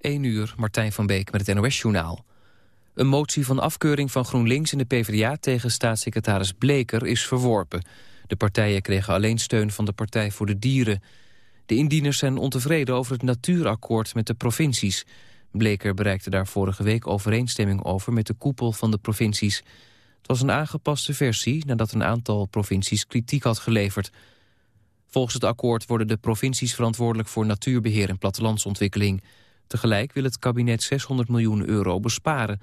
1 uur, Martijn van Beek met het NOS-journaal. Een motie van afkeuring van GroenLinks en de PvdA tegen staatssecretaris Bleker is verworpen. De partijen kregen alleen steun van de Partij voor de Dieren. De indieners zijn ontevreden over het natuurakkoord met de provincies. Bleker bereikte daar vorige week overeenstemming over met de koepel van de provincies. Het was een aangepaste versie nadat een aantal provincies kritiek had geleverd. Volgens het akkoord worden de provincies verantwoordelijk voor natuurbeheer en plattelandsontwikkeling. Tegelijk wil het kabinet 600 miljoen euro besparen.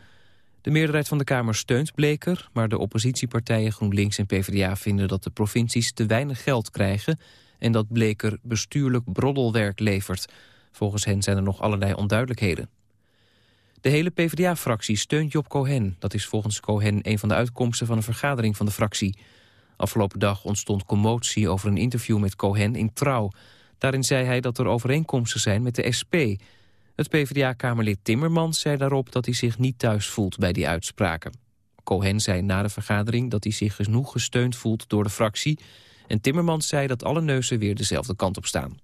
De meerderheid van de Kamer steunt Bleker... maar de oppositiepartijen GroenLinks en PvdA vinden dat de provincies te weinig geld krijgen... en dat Bleker bestuurlijk broddelwerk levert. Volgens hen zijn er nog allerlei onduidelijkheden. De hele PvdA-fractie steunt Job Cohen. Dat is volgens Cohen een van de uitkomsten van een vergadering van de fractie. Afgelopen dag ontstond commotie over een interview met Cohen in Trouw. Daarin zei hij dat er overeenkomsten zijn met de SP... Het PvdA-kamerlid Timmermans zei daarop dat hij zich niet thuis voelt bij die uitspraken. Cohen zei na de vergadering dat hij zich genoeg gesteund voelt door de fractie... en Timmermans zei dat alle neuzen weer dezelfde kant op staan.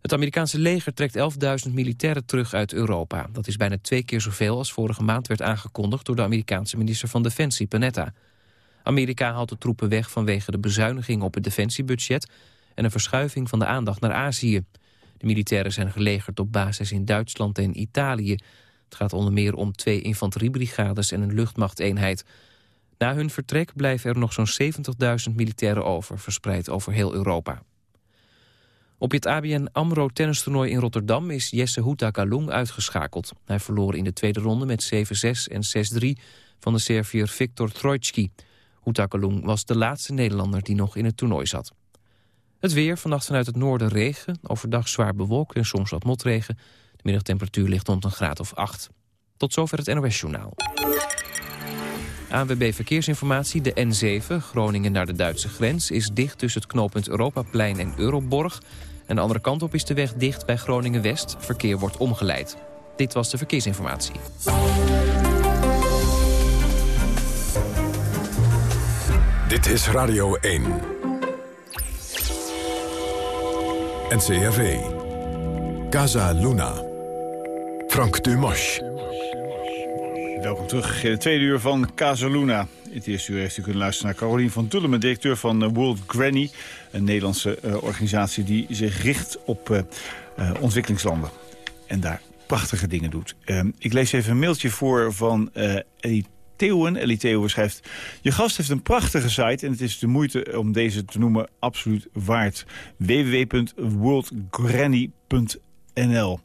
Het Amerikaanse leger trekt 11.000 militairen terug uit Europa. Dat is bijna twee keer zoveel als vorige maand werd aangekondigd... door de Amerikaanse minister van Defensie, Panetta. Amerika haalt de troepen weg vanwege de bezuiniging op het defensiebudget... en een verschuiving van de aandacht naar Azië. De militairen zijn gelegerd op basis in Duitsland en Italië. Het gaat onder meer om twee infanteriebrigades en een luchtmachteenheid. Na hun vertrek blijven er nog zo'n 70.000 militairen over... verspreid over heel Europa. Op het ABN AMRO tennistoernooi in Rotterdam is Jesse Houta Kalung uitgeschakeld. Hij verloor in de tweede ronde met 7-6 en 6-3 van de Serviër Viktor Trojtski. Houta Kalung was de laatste Nederlander die nog in het toernooi zat. Het weer, vannacht vanuit het noorden regen. Overdag zwaar bewolkt en soms wat motregen. De middagtemperatuur ligt rond een graad of 8. Tot zover het NOS-journaal. ANWB Verkeersinformatie, de N7, Groningen naar de Duitse grens... is dicht tussen het knooppunt Europaplein en Euroborg. En de andere kant op is de weg dicht bij Groningen-West. Verkeer wordt omgeleid. Dit was de Verkeersinformatie. Dit is Radio 1. NCRV. Casa Luna. Frank Dumas. Welkom terug in het tweede uur van Casa Luna. In het eerste uur heeft u kunnen luisteren naar Carolien van Tullemen... directeur van eh, World Granny, een Nederlandse uh, organisatie... die zich richt op uh, ontwikkelingslanden en daar prachtige dingen doet. Ehm, ik lees even een mailtje voor van Eddie Theeuwen. Ellie Theeuwen schrijft... Je gast heeft een prachtige site en het is de moeite om deze te noemen absoluut waard. www.worldgranny.nl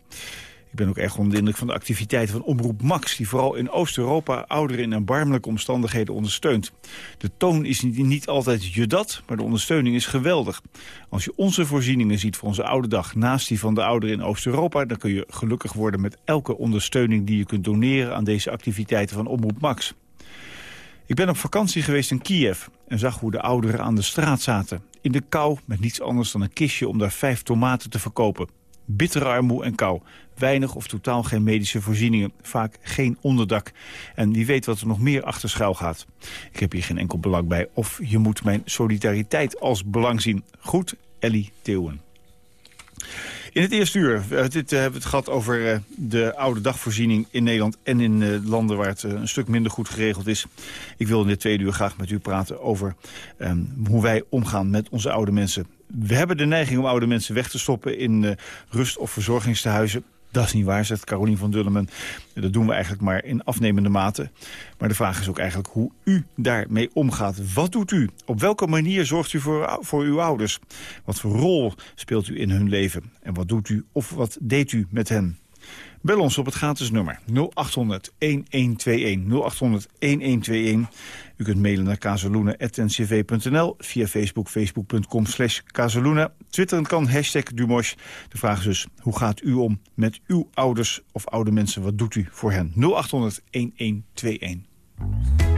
ik ben ook erg onder de indruk van de activiteiten van Omroep Max... die vooral in Oost-Europa ouderen in erbarmelijke omstandigheden ondersteunt. De toon is niet, niet altijd je dat, maar de ondersteuning is geweldig. Als je onze voorzieningen ziet voor onze oude dag... naast die van de ouderen in Oost-Europa... dan kun je gelukkig worden met elke ondersteuning die je kunt doneren... aan deze activiteiten van Omroep Max. Ik ben op vakantie geweest in Kiev en zag hoe de ouderen aan de straat zaten. In de kou met niets anders dan een kistje om daar vijf tomaten te verkopen. Bittere armoe en kou. Weinig of totaal geen medische voorzieningen. Vaak geen onderdak. En wie weet wat er nog meer achter schuil gaat. Ik heb hier geen enkel belang bij. Of je moet mijn solidariteit als belang zien. Goed, Ellie Theeuwen. In het eerste uur uh, dit, uh, hebben we het gehad over uh, de oude dagvoorziening in Nederland... en in landen waar het een stuk minder goed geregeld is. Ik wil in dit tweede uur graag met u praten over um, hoe wij omgaan met onze oude mensen. We hebben de neiging om oude mensen weg te stoppen in rust- of verzorgingstehuizen. Dat is niet waar, zegt Carolien van Dullemen. Dat doen we eigenlijk maar in afnemende mate. Maar de vraag is ook eigenlijk hoe u daarmee omgaat. Wat doet u? Op welke manier zorgt u voor, voor uw ouders? Wat voor rol speelt u in hun leven? En wat doet u of wat deed u met hen? Bel ons op het gratis nummer 0800 1121 0800 1121. U kunt mailen naar kazeluna.ncv.nl via Facebook, facebook.com slash kazeluna. Twitteren kan, hashtag Dumosh. De vraag is dus, hoe gaat u om met uw ouders of oude mensen? Wat doet u voor hen? 0800 1121.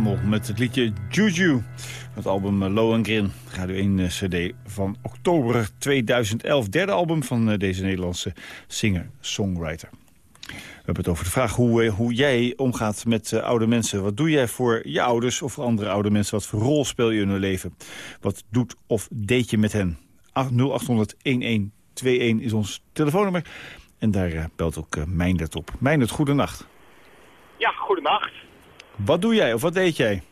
Met het liedje Juju. Het album eh, Low and Grin. Radio 1 eh, cd van oktober 2011. Derde album van eh, deze Nederlandse singer-songwriter. We hebben het over de vraag hoe, hoe jij omgaat met oude mensen. Wat doe jij voor je ouders of voor andere oude mensen? Wat voor rol speel je in hun leven? Wat doet of deed je met hen? 0800-1121 is ons telefoonnummer. En daar belt ook uh, Meindert op. Meindert, goedenacht. Ja, goedenacht. Wat doe jij of wat deed jij?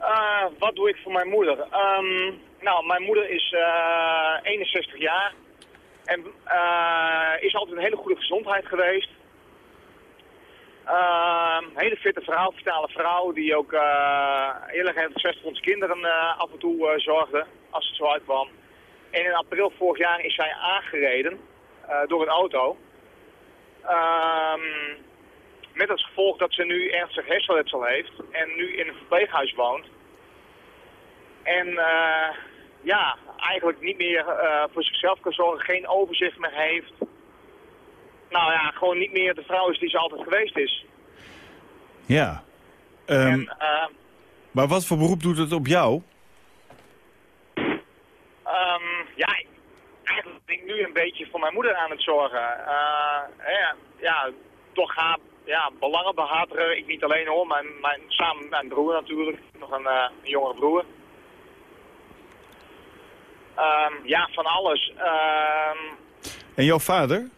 Uh, wat doe ik voor mijn moeder? Um, nou, mijn moeder is uh, 61 jaar en uh, is altijd een hele goede gezondheid geweest. Ehm, hele fitte vrouw, vitale vrouw, die ook heel erg enthousiast voor onze kinderen af en toe zorgde, als het zo uitkwam. En in april vorig jaar is zij aangereden door een auto. Um, met als gevolg dat ze nu ernstig hersenletsel heeft en nu in een verpleeghuis woont. En uh, ja, eigenlijk niet meer uh, voor zichzelf kan zorgen, geen overzicht meer heeft. Nou ja, gewoon niet meer de vrouw is die ze altijd geweest is. Ja. Um, en, uh, maar wat voor beroep doet het op jou? Um, ja, eigenlijk ben ik nu een beetje voor mijn moeder aan het zorgen. ja, ja, toch haar ja, belangen behartigen. Ik niet alleen hoor, mijn, mijn, samen met mijn broer natuurlijk. Nog een, uh, een jongere broer. Um, ja, van alles. Um, en jouw vader?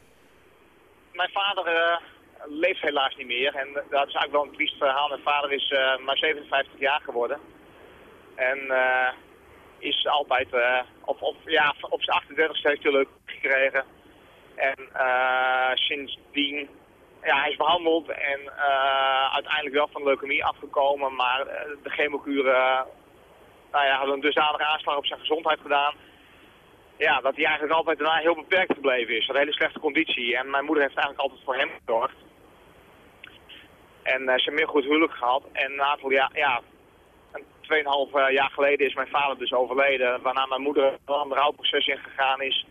Mijn vader uh, leeft helaas niet meer. En dat is eigenlijk wel een triest verhaal. Mijn vader is uh, maar 57 jaar geworden. En is altijd, op, op, ja, op zijn 38 heeft hij leuk gekregen. En sindsdien ja, hij is behandeld en uh, uiteindelijk wel van leukemie afgekomen. Maar uh, de chemokuren uh, nou ja, hadden een dusdanige aanslag op zijn gezondheid gedaan. Ja, dat hij eigenlijk altijd daarna heel beperkt gebleven is. Een hele slechte conditie. En mijn moeder heeft eigenlijk altijd voor hem gezorgd. En ze hebben meer goed huwelijk gehad. En een aantal jaar, ja, tweeënhalf jaar geleden is mijn vader dus overleden. Waarna mijn moeder een ander rouwproces ingegaan is.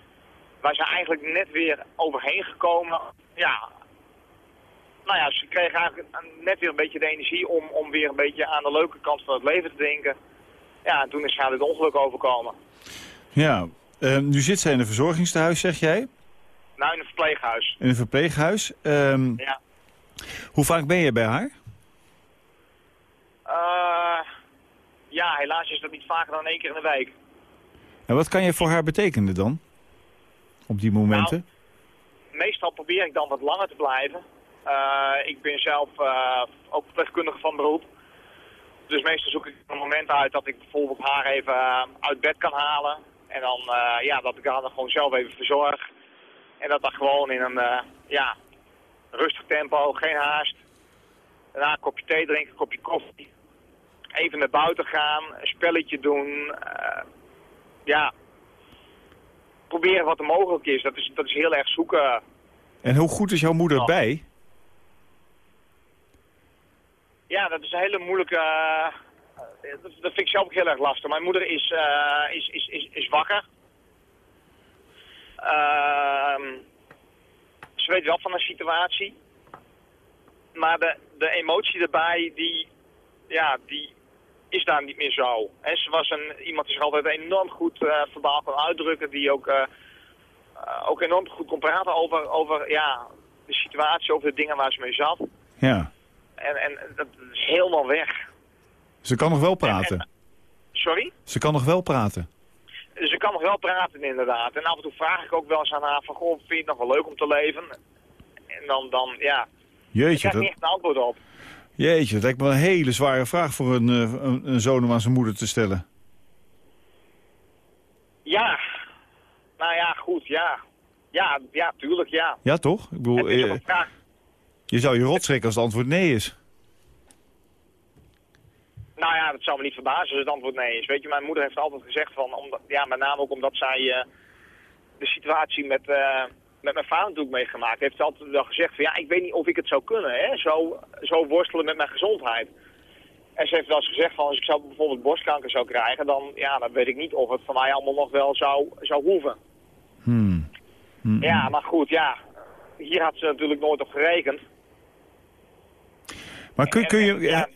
Waar ze eigenlijk net weer overheen gekomen. Ja, nou ja, ze kreeg eigenlijk net weer een beetje de energie om, om weer een beetje aan de leuke kant van het leven te denken. Ja, en toen is haar dit ongeluk overkomen. Ja, uh, nu zit zij in een verzorgingstehuis, zeg jij? Nou, in een verpleeghuis. In een verpleeghuis. Um, ja. Hoe vaak ben je bij haar? Uh, ja, helaas is dat niet vaker dan één keer in de week. En wat kan je voor haar betekenen dan? Op die momenten? Nou, meestal probeer ik dan wat langer te blijven. Uh, ik ben zelf uh, ook verpleegkundige van beroep. Dus meestal zoek ik een moment uit dat ik bijvoorbeeld haar even uh, uit bed kan halen. En dan, ja, dat ik haar dan gewoon zelf even verzorg. En dat dan gewoon in een, ja, rustig tempo, geen haast. Daarna een kopje thee drinken, een kopje koffie. Even naar buiten gaan, een spelletje doen. ja, proberen wat er mogelijk is. Dat is, dat is heel erg zoeken. En hoe goed is jouw moeder bij? Ja, dat is een hele moeilijke... eh, dat, vind ik zelf ook heel erg lastig. Mijn moeder is, eh, is, is, is, is wakker. Ehm, ze weet wel van de situatie. Maar de, de emotie erbij, die, ja, die is daar niet meer zo. En ze was een, iemand die zich altijd enorm goed uh, verbaal kon uitdrukken. Die ook, ook enorm goed kon praten over, over ja, de situatie, over de dingen waar ze mee zat. Ja. En, en dat is helemaal weg. Ze kan nog wel praten. En, sorry? Ze kan nog wel praten. Ze kan nog wel praten inderdaad. En af en toe vraag ik ook wel eens aan haar van, goh, vind je het nog wel leuk om te leven? En dan, dan ja, Jeetje, ik krijg dat... niet echt een antwoord op. Jeetje, dat lijkt me een hele zware vraag voor een, een, een zoon om aan zijn moeder te stellen. Ja, nou ja, goed, ja. Ja, ja, tuurlijk, ja. Ja, toch? Ik bedoel, Het is je, een vraag. Je zou je rot schrikken als het antwoord nee is. Nou ja, dat zou me niet verbazen als het antwoord nee is. Weet je, mijn moeder heeft altijd gezegd van, omdat, ja, met name ook omdat zij uh, de situatie met, uh, met mijn vader natuurlijk meegemaakt heeft. Ze altijd wel gezegd van, ja, ik weet niet of ik het zou kunnen, hè. Zo, zo worstelen met mijn gezondheid. En ze heeft wel eens gezegd van, als ik zou bijvoorbeeld borstkanker zou krijgen, dan, ja, dan weet ik niet of het voor mij allemaal nog wel zou, zou hoeven. Hmm. Hmm. Ja, maar goed, ja. Hier had ze natuurlijk nooit op gerekend. Maar kun, kun je, Ja.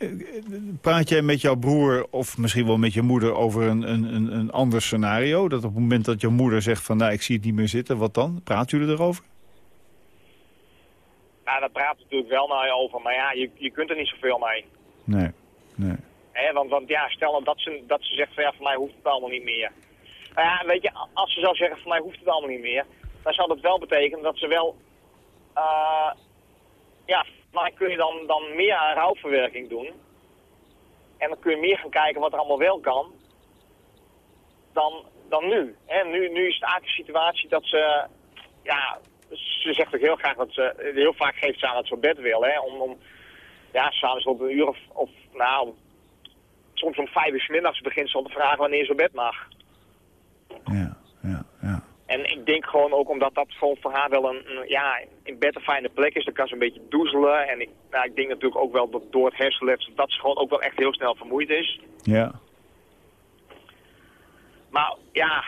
praat jij met jouw broer of misschien wel met je moeder over een, een, een, ander scenario? Dat op het moment dat je moeder zegt van nou ik zie het niet meer zitten, wat dan? Praat jullie erover? Nou, daar praat natuurlijk wel naar over, maar ja, je, je kunt er niet zoveel mee. Nee, nee. Hè, want, want ja, stel dat ze, dat ze zegt van ja, voor mij hoeft het allemaal niet meer. Nou ja, weet je, als ze zou zeggen voor mij hoeft het allemaal niet meer, dan zou dat wel betekenen dat ze wel, uh, ja, maar kun je dan, dan meer aan rouwverwerking doen. En dan kun je meer gaan kijken wat er allemaal wel kan, dan, dan nu. Hè, nu. Nu is het eigenlijk de situatie dat ze, ja, ze zegt ook heel graag dat ze, heel vaak geeft ze aan dat ze op bed wil, hè, om, om ja, s'avonds op een uur of, of nou, soms om vijf uur 's middags begint ze al te vragen wanneer ze op bed mag. Ja. En ik denk gewoon ook omdat dat voor haar wel een, een ja, in bed een fijne plek is. Dan kan ze een beetje doezelen. En ik, nou, ik denk natuurlijk ook wel dat door het hersenletsel dat ze gewoon ook wel echt heel snel vermoeid is. Ja, Maar ja,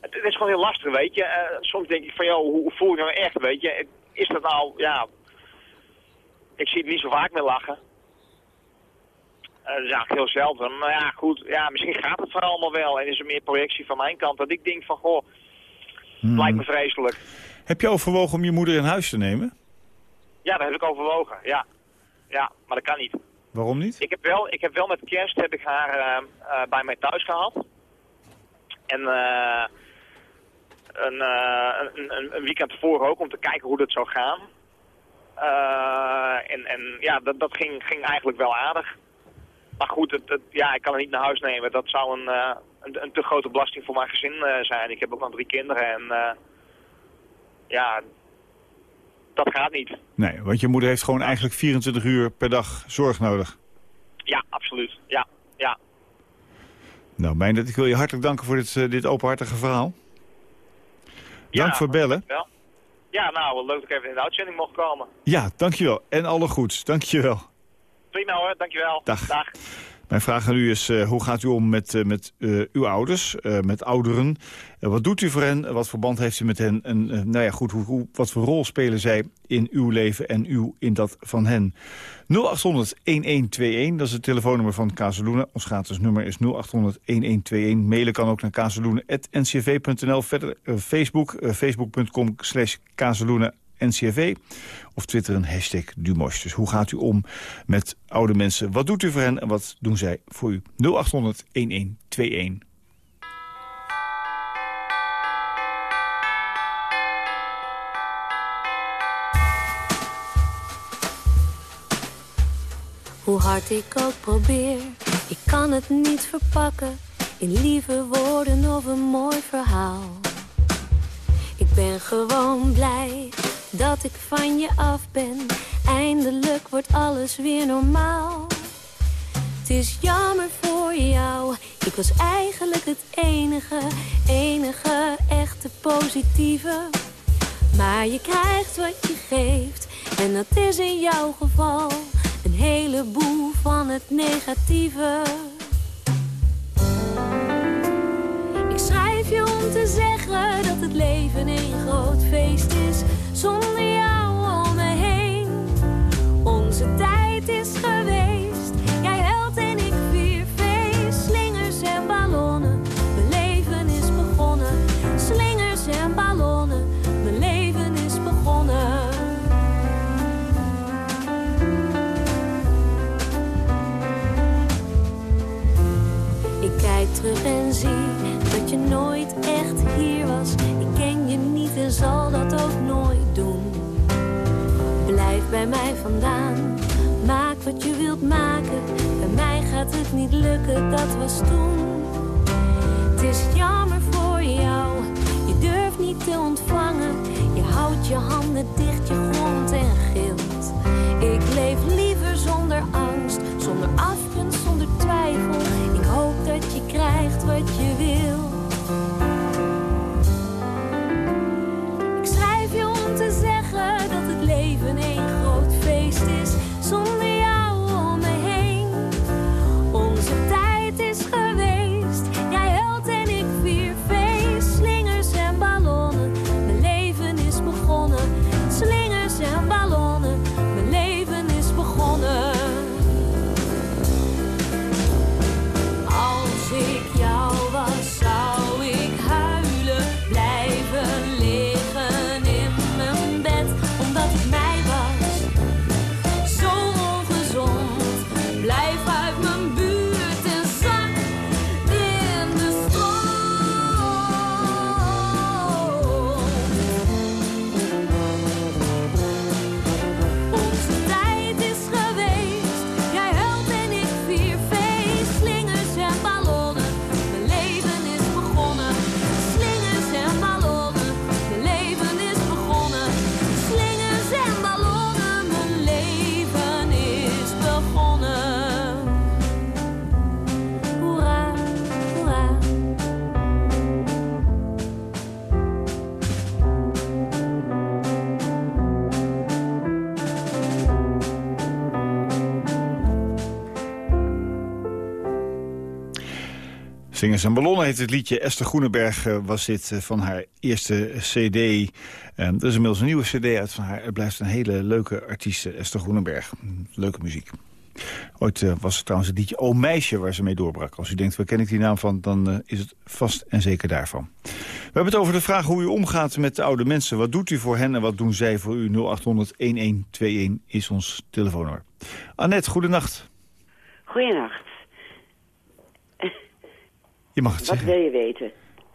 het, het is gewoon heel lastig, weet je. Eh, soms denk ik van, joh, hoe, voel je nou echt, weet je. Is dat nou, ja... Ik zie het niet zo vaak meer lachen. Eh, dat is eigenlijk heel zelden. Maar ja, goed, ja, misschien gaat het vooral allemaal wel. En is er meer projectie van mijn kant. Dat ik denk van, goh, het lijkt me vreselijk. Heb je overwogen om je moeder in huis te nemen? Ja, dat heb ik overwogen, ja. Ja, maar dat kan niet. Waarom niet? Ik heb wel, ik heb wel met kerst heb ik haar eh, eh, bij mij thuis gehad. En eh, een, een, een, weekend tevoren ook om te kijken hoe dat zou gaan. En, en ja, dat, dat ging, ging eigenlijk wel aardig. Maar goed, het, het- ja, ik kan het niet naar huis nemen. Dat zou een, een, een te grote belasting voor mijn gezin eh, zijn. Ik heb ook nog drie kinderen en eh, ja, dat gaat niet. Nee, want je moeder heeft gewoon eigenlijk 24 uur per dag zorg nodig. Ja, absoluut. Ja, ja. Nou, Meindert, ik wil je hartelijk danken voor dit, eh, dit openhartige verhaal. Ja, Dank voor bellen. Wel. Ja, nou, leuk dat ik even in de uitzending mocht komen. Ja, dankjewel. En alle goeds. Dankjewel. Prima hoor, dankjewel. Dag. Dag. Mijn vraag aan u is, eh, hoe gaat u om met, eh, met eh, uw ouders, met ouderen? Wat doet u voor hen? Wat voor band heeft u met hen? En nou ja, goed, hoe, wat voor rol spelen zij in uw leven en u in dat van hen? 0800-1121, dat is het telefoonnummer van Kazeluna. Ons gratis nummer is 0800-1121. Mailen kan ook naar kazeluna.ncv.nl. Verder Facebook, facebook.com slash. NCRV of twitteren hashtag Dumosh. Dus hoe gaat u om met oude mensen? Wat doet u voor hen en wat doen zij voor u? 0800 1121. Hoe hard ik ook probeer, ik kan het niet verpakken in lieve woorden of een mooi verhaal. Ik ben gewoon blij dat ik van je af ben. Eindelijk wordt alles weer normaal. Het is jammer voor jou. Ik was eigenlijk het enige, enige echte positieve. Maar je krijgt wat je geeft. En dat is in jouw geval een heleboel van het negatieve. Ik schrijf je om te zeggen dat het leven een groot feest is zonder jou om me heen. Onze tijd is geweest, jij held en ik vier feest. Slingers en ballonnen, mijn leven is begonnen. Slingers en ballonnen, mijn leven is begonnen. Ik kijk terug en zie dat je nooit echt hier was. Ik ken je niet en zal dat ook niet bij mij vandaan, maak wat je wilt maken. Bij mij gaat het niet lukken, dat was toen. Het is jammer voor jou, je durft niet te ontvangen. Je houdt je handen dicht, je grond en gilt. Ik leef liever zonder angst, zonder afgunst, zonder twijfel. Ik hoop dat je krijgt wat je wil. Zingers en Ballonnen heet het liedje. Esther Groeneberg eh, was dit eh, van haar eerste cd. Er is inmiddels een nieuwe cd uit van haar. Het blijft een hele leuke artiest, eh, Esther Groeneberg. Mm, Leuke muziek. Ooit was het trouwens het liedje O Meisje waar ze mee doorbrak. Als u denkt, waar ken ik die naam van, dan is het vast en zeker daarvan. We hebben het over de vraag hoe u omgaat met de oude mensen. Wat doet u voor hen en wat doen zij voor u? 0800-1121 is ons telefoonnummer. Annette, goedenacht. Goeienacht. Je mag het Wat zeggen. wil je weten?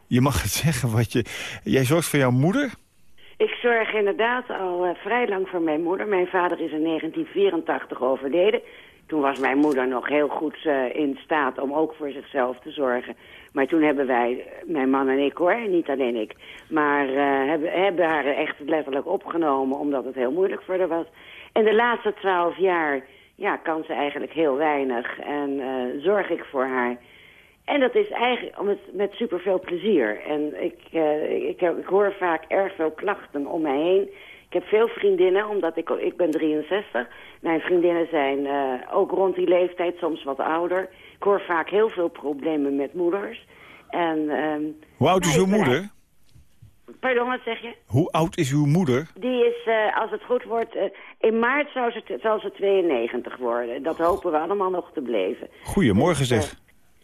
Je mag het zeggen wat je... Jij zorgt voor jouw moeder? Ik zorg inderdaad al eh, vrij lang voor mijn moeder. Mijn vader is in 1984 overleden. Toen was mijn moeder nog heel goed eh, in staat om ook voor zichzelf te zorgen. Maar toen hebben wij, eh, mijn man en ik hoor, niet alleen ik... maar hebben, hebben haar echt letterlijk opgenomen omdat het heel moeilijk voor haar was. En de laatste twaalf jaar ja, kan ze eigenlijk heel weinig en zorg ik voor haar... En dat is eigenlijk met, met superveel plezier. En ik, eh, ik, heb, ik hoor vaak erg veel klachten om mij heen. Ik heb veel vriendinnen, omdat ik, ik ben 63. Mijn vriendinnen zijn eh, ook rond die leeftijd, soms wat ouder. Ik hoor vaak heel veel problemen met moeders. En, ehm, Hoe oud is ja, uw moeder? Pardon, wat zeg je? Hoe oud is uw moeder? Die is, eh, als het goed wordt, in maart zou ze, zal ze 92 worden. Dat hopen we allemaal nog te blijven. Goedemorgen zeg.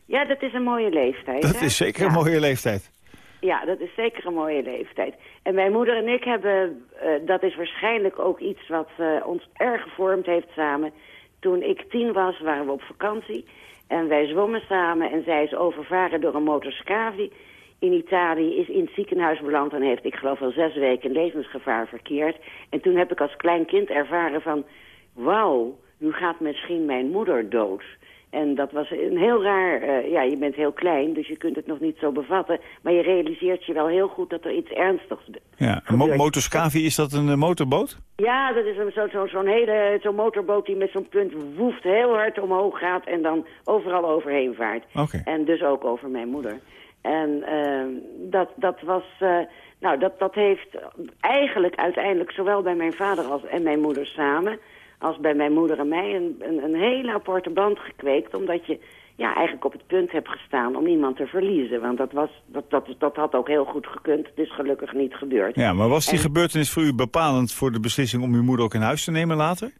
Ja, dat is een mooie leeftijd. Dat hè? is zeker Ja. een mooie leeftijd. Ja, dat is zeker een mooie leeftijd. En mijn moeder en ik hebben, eh, dat is waarschijnlijk ook iets wat eh, ons erg gevormd heeft samen. Toen ik tien was, waren we op vakantie. En wij zwommen samen en zij is overvaren door een motorscavi. In Italië is in het ziekenhuis beland en heeft, ik geloof wel zes weken levensgevaar verkeerd. En toen heb ik als klein kind ervaren van, wauw, nu gaat misschien mijn moeder dood. En dat was een heel raar, eh, ja, je bent heel klein, dus je kunt het nog niet zo bevatten. Maar je realiseert je wel heel goed dat er iets ernstigs Ja. Een mo motorscavi, is dat een eh, motorboot? Ja, dat is een- zo- zo- zo'n hele zo'n motorboot die met zo'n punt woeft heel hard omhoog gaat en dan overal overheen vaart. Oké. En dus ook over mijn moeder. En ehm, dat, dat was, eh, nou dat, dat heeft eigenlijk uiteindelijk zowel bij mijn vader als, en mijn moeder samen, als bij mijn moeder en mij een, een, een hele aparte band gekweekt. Omdat je ja, eigenlijk op het punt hebt gestaan om iemand te verliezen. Want dat, was, dat, dat, dat had ook heel goed gekund. Het is gelukkig niet gebeurd. Ja, maar was die En- gebeurtenis voor u bepalend voor de beslissing om uw moeder ook in huis te nemen later?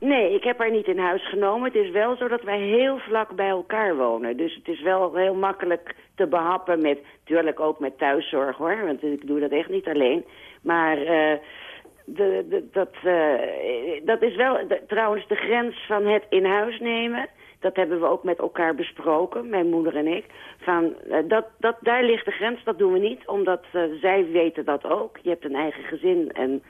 Nee, ik heb haar niet in huis genomen. Het is wel zo dat wij heel vlak bij elkaar wonen. Dus het is wel heel makkelijk te behappen met... Tuurlijk ook met thuiszorg, hoor. Want ik doe dat echt niet alleen. Maar eh, de, de, dat, eh, dat is wel... de- trouwens, de grens van het in huis nemen... dat hebben we ook met elkaar besproken, mijn moeder en ik. Van, eh, dat, dat, daar ligt de grens, dat doen we niet, omdat eh, zij weten dat ook. Je hebt een eigen gezin en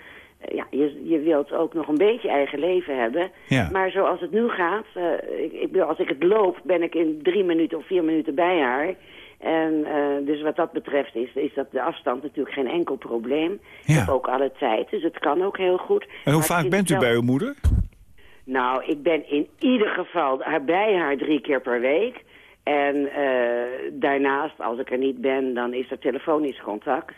ja, je, je wilt ook nog een beetje eigen leven hebben. Ja. Maar zoals het nu gaat, ik, ik, bedoel, als ik het loop, ben ik in drie minuten of vier minuten bij haar. En eh, dus wat dat betreft is, is dat de afstand natuurlijk geen enkel probleem. Ja. ook alle tijd, dus het kan ook heel goed. En hoe vaak bent u bij uw moeder? nou, ik ben in ieder geval bij haar drie keer per week. En eh, daarnaast, als ik er niet ben, dan is er telefonisch contact.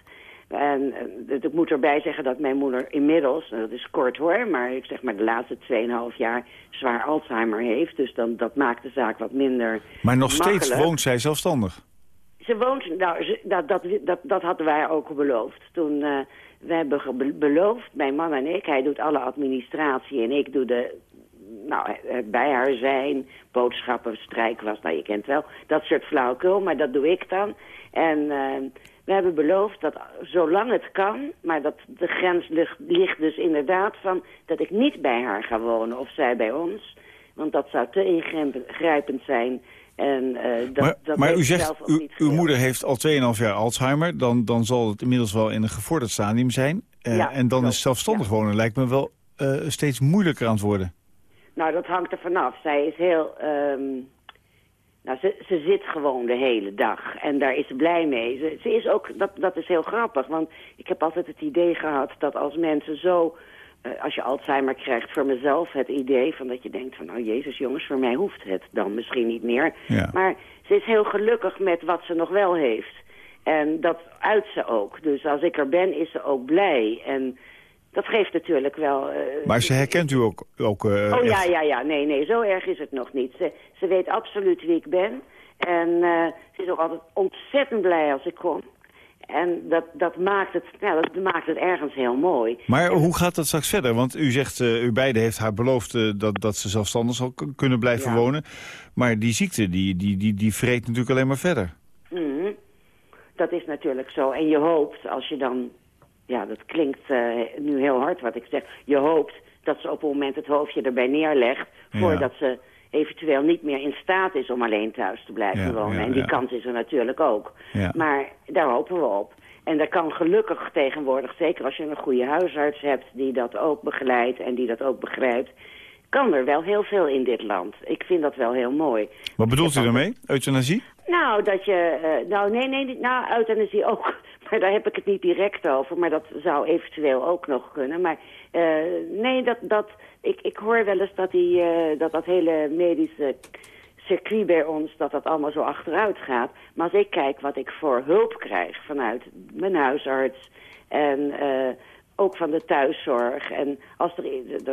En eh, ik moet erbij zeggen dat mijn moeder inmiddels, dat is kort hoor... maar ik zeg maar de laatste 2,5 jaar zwaar Alzheimer heeft. Dus dan, dat maakt de zaak wat minder Maar nog steeds woont zij zelfstandig. Ze woont, nou, dat, dat, dat, dat hadden wij ook beloofd. Toen, eh we hebben beloofd, mijn man en ik, hij doet alle administratie en ik doe de, nou, bij haar zijn, boodschappen, strijkwas, nou je kent wel, dat soort flauwekul, maar dat doe ik dan. En eh, we hebben beloofd dat zolang het kan, maar dat de grens ligt, ligt dus inderdaad van dat ik niet bij haar ga wonen of zij bij ons. Want dat zou te ingrijpend zijn. En, eh, dat, maar dat maar heeft u ze zegt, u, uw moeder heeft al 2,5 jaar Alzheimer. Dan, dan zal het inmiddels wel in een gevorderd stadium zijn. Ja, en dan klopt. is zelfstandig wonen lijkt me wel eh, steeds moeilijker aan het worden. Nou, dat hangt er vanaf. Zij is heel... ehm, nou, ze, ze zit gewoon de hele dag. En daar is ze blij mee. Ze, ze is ook... Dat, dat is heel grappig. Want ik heb altijd het idee gehad dat als mensen zo... eh, als je Alzheimer krijgt, voor mezelf het idee van dat je denkt van... nou, jezus jongens, voor mij hoeft het dan misschien niet meer. Ja. Maar ze is heel gelukkig met wat ze nog wel heeft. En dat uit ze ook. Dus als ik er ben, is ze ook blij. En dat geeft natuurlijk wel... eh, Maar ze herkent u ook, ook eh, Oh ja, ja, ja. Nee, nee, zo erg is het nog niet. Ze, ze weet absoluut wie ik ben. En ze is ook altijd ontzettend blij als ik kom. En dat, dat, maakt het, ja, dat maakt het ergens heel mooi. Maar hoe gaat dat straks verder? Want u zegt, eh, u beiden heeft haar beloofd eh, dat, dat ze zelfstandig zal kunnen blijven Ja. wonen. Maar die ziekte, die, die, die, die vreet natuurlijk alleen maar verder. Mhm. Dat is natuurlijk zo. En je hoopt, als je dan... Ja, dat klinkt eh, nu heel hard wat ik zeg. Je hoopt dat ze op het moment het hoofdje erbij neerlegt... Ja. voordat ze eventueel niet meer in staat is om alleen thuis te blijven Ja, wonen. ja, en die kans is er natuurlijk ook. Maar daar hopen we op. En daar kan gelukkig tegenwoordig, zeker als je een goede huisarts hebt... die dat ook begeleidt en die dat ook begrijpt... kan er wel heel veel in dit land. Ik vind dat wel heel mooi. Wat bedoelt u daarmee? Euthanasie? Nou, dat je... eh, nou, nee, nee, nou, euthanasie ook. Maar daar heb ik het niet direct over. Maar dat zou eventueel ook nog kunnen. Maar nee, dat, dat, ik, ik hoor wel eens dat, die, eh, dat dat hele medische circuit bij ons... dat dat allemaal zo achteruit gaat. Maar als ik kijk wat ik voor hulp krijg vanuit mijn huisarts... en eh, ook van de thuiszorg. En als er,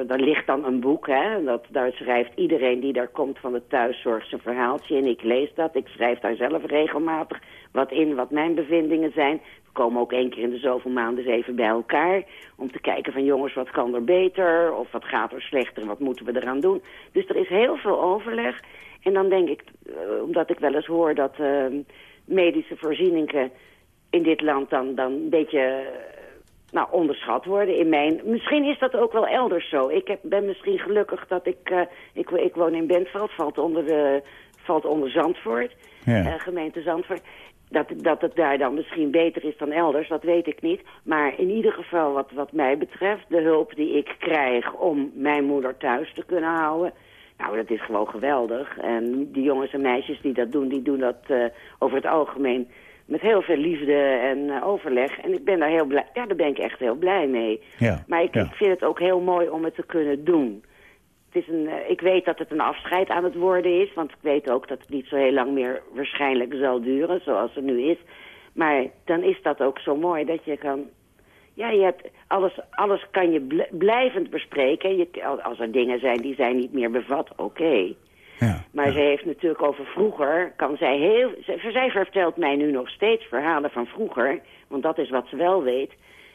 er, ligt dan een boek, hè, dat, daar schrijft iedereen die daar komt van de thuiszorg zijn verhaaltje. En ik lees dat, ik schrijf daar zelf regelmatig wat in, wat mijn bevindingen zijn. We komen ook één keer in de zoveel maanden eens even bij elkaar. Om te kijken van jongens, wat kan er beter? Of wat gaat er slechter? en Wat moeten we eraan doen? Dus er is heel veel overleg. En dan denk ik, eh, omdat ik wel eens hoor dat eh, medische voorzieningen in dit land dan, dan een beetje nou, onderschat worden. In mijn, misschien is dat ook wel elders zo. Ik heb, ben misschien gelukkig dat ik, eh, ik... Ik woon in Bentveld, valt onder, de, valt onder Zandvoort, Ja. eh, gemeente Zandvoort. Dat, dat het daar dan misschien beter is dan elders, dat weet ik niet. Maar in ieder geval wat, wat mij betreft, de hulp die ik krijg om mijn moeder thuis te kunnen houden... Nou, dat is gewoon geweldig. En die jongens en meisjes die dat doen, die doen dat eh, over het algemeen met heel veel liefde en eh, overleg. En ik ben daar heel blij, ja, daar ben ik echt heel blij mee. Ja, Maar ik, ja. ik vind het ook heel mooi om het te kunnen doen. Het is een, eh, ik weet dat het een afscheid aan het worden is, want ik weet ook dat het niet zo heel lang meer waarschijnlijk zal duren, zoals het nu is. Maar dan is dat ook zo mooi dat je kan... Ja, je hebt alles, alles kan je bl- blijvend bespreken. Je, als er dingen zijn die zij niet meer bevat, oké. Ja. Maar ze heeft natuurlijk over vroeger, kan zij heel... Zij, zij vertelt mij nu nog steeds verhalen van vroeger, want dat is wat ze wel weet,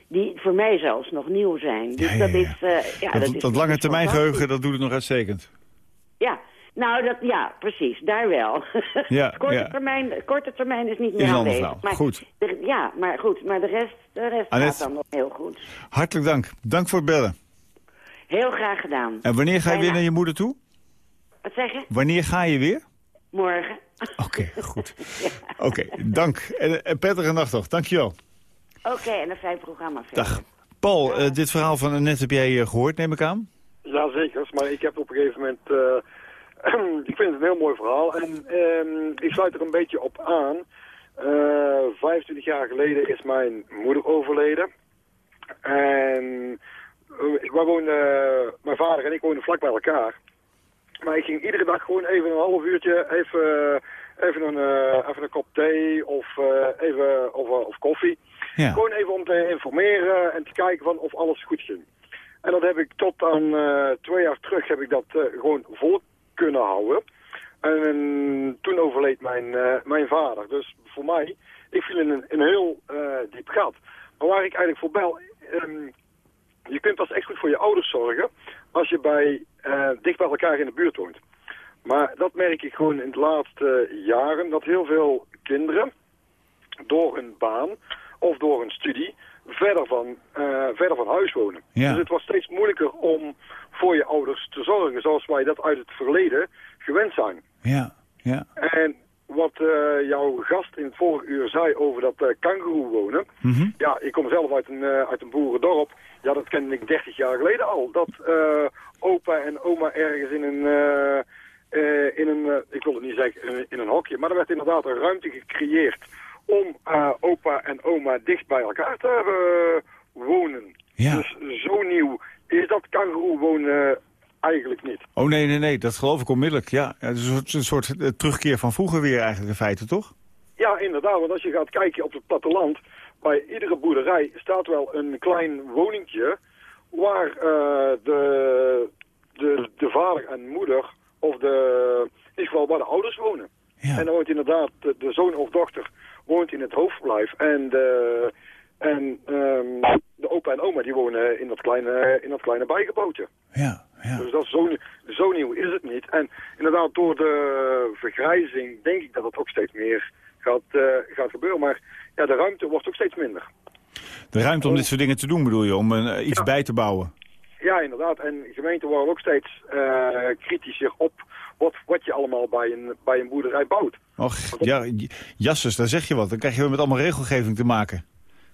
die voor mij zelfs nog nieuw zijn. Dus Ja, ja, dat is... eh, ja, dat, is dat lange termijn geheugen, dat doet het nog uitstekend. Ja, nou, dat, ja, precies, daar wel. Ja, korte. Termijn, korte termijn is niet meer Is aanwezig. Maar Goed. de- ja, maar goed, maar de rest, de rest Annette. gaat dan nog heel goed. Hartelijk dank. Dank voor het bellen. Heel graag gedaan. En wanneer ga je Bijna. weer naar je moeder toe? Wat zeg je? Wanneer ga je weer? Morgen. Oké, goed. Oké, dank. En, en prettige nacht toch. Dankjewel. Oké, en een fijn programma verder. Dag. Paul, eh, dit verhaal van Annette heb jij eh, gehoord, neem ik aan? Ja, zeker. Maar ik heb op een gegeven moment... eh, ik vind het een heel mooi verhaal. En ehm, ik sluit er een beetje op aan. Eh 25 jaar geleden is mijn moeder overleden. En eh, ik- wij woonden, mijn vader en ik woonden vlak bij elkaar. Maar ik ging iedere dag gewoon even een half uurtje, even, even, een, eh, even een kop thee of, eh, even, of, eh, of koffie. Ja. Gewoon even om te informeren en te kijken van of alles goed ging. En dat heb ik tot aan eh, twee jaar terug heb ik dat eh, gewoon vol kunnen houden. En toen overleed mijn, eh, mijn vader. Dus voor mij, ik viel in een, een heel eh, diep gat. Maar waar ik eigenlijk voor bel, ehm, je kunt pas echt goed voor je ouders zorgen als je bij, eh, dicht bij elkaar in de buurt woont. Maar dat merk ik gewoon in de laatste jaren, dat heel veel kinderen door een baan of door een studie verder van, eh, verder van huis wonen. Ja. Dus het was steeds moeilijker om voor je ouders te zorgen, zoals wij dat uit het verleden gewend zijn. Ja, ja. En wat eh, jouw gast in het vorige uur zei over dat uh, wonen. Mhm. Ja, ik kom zelf uit een, eh, uit een boerendorp. Ja, dat kende ik 30 jaar geleden al. Dat opa en oma ergens in een, in een ik wil het niet zeggen, in, een hokje. Maar er werd inderdaad een ruimte gecreëerd om opa en oma dicht bij elkaar te hebben wonen. Ja. Dus zo nieuw is dat kangoeroe wonen eigenlijk niet. Oh nee, nee, nee, dat geloof ik onmiddellijk. Ja, het is een soort, een soort eh, terugkeer van vroeger weer eigenlijk in feite, toch? Ja, inderdaad. Want als je gaat kijken op het platteland, bij iedere boerderij staat wel een klein woningje waar eh, de, de, de vader en moeder, of de, in ieder geval waar de ouders wonen. Ja. En dan woont inderdaad de, de zoon of dochter woont in het hoofdverblijf en de, en, ehm, de opa en oma die wonen in dat kleine, in dat kleine bijgebouwtje. Ja, ja. Dus dat is zo, zo nieuw is het niet. En inderdaad, door de vergrijzing denk ik dat het ook steeds meer gaat, eh, gaat gebeuren. Maar ja, de ruimte wordt ook steeds minder. De ruimte om dit soort dingen te doen bedoel je, om eh, iets Ja. bij te bouwen. Ja, inderdaad. En gemeenten worden ook steeds eh, kritischer op wat, wat je allemaal bij een, bij een boerderij bouwt. Och, ja, j- jasses, daar zeg je wat. Dan krijg je weer met allemaal regelgeving te maken.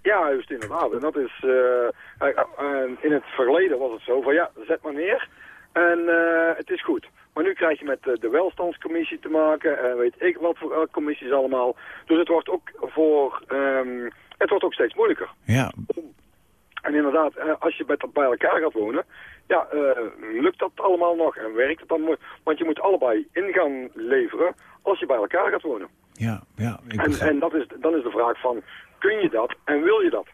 Ja, juist inderdaad. En dat is, eh, in het verleden was het zo van ja, zet maar neer en eh, het is goed. Maar nu krijg je met de welstandscommissie te maken en weet ik wat voor commissies allemaal. Dus het wordt ook voor, ehm, het wordt ook steeds moeilijker. Ja, En inderdaad, eh, als je bij, bij elkaar gaat wonen, ja, lukt dat allemaal nog en werkt het dan? Want je moet allebei in gaan leveren als je bij elkaar gaat wonen. ja, ja. Ik En, en dat is, dan is de vraag van, kun je dat en wil je dat?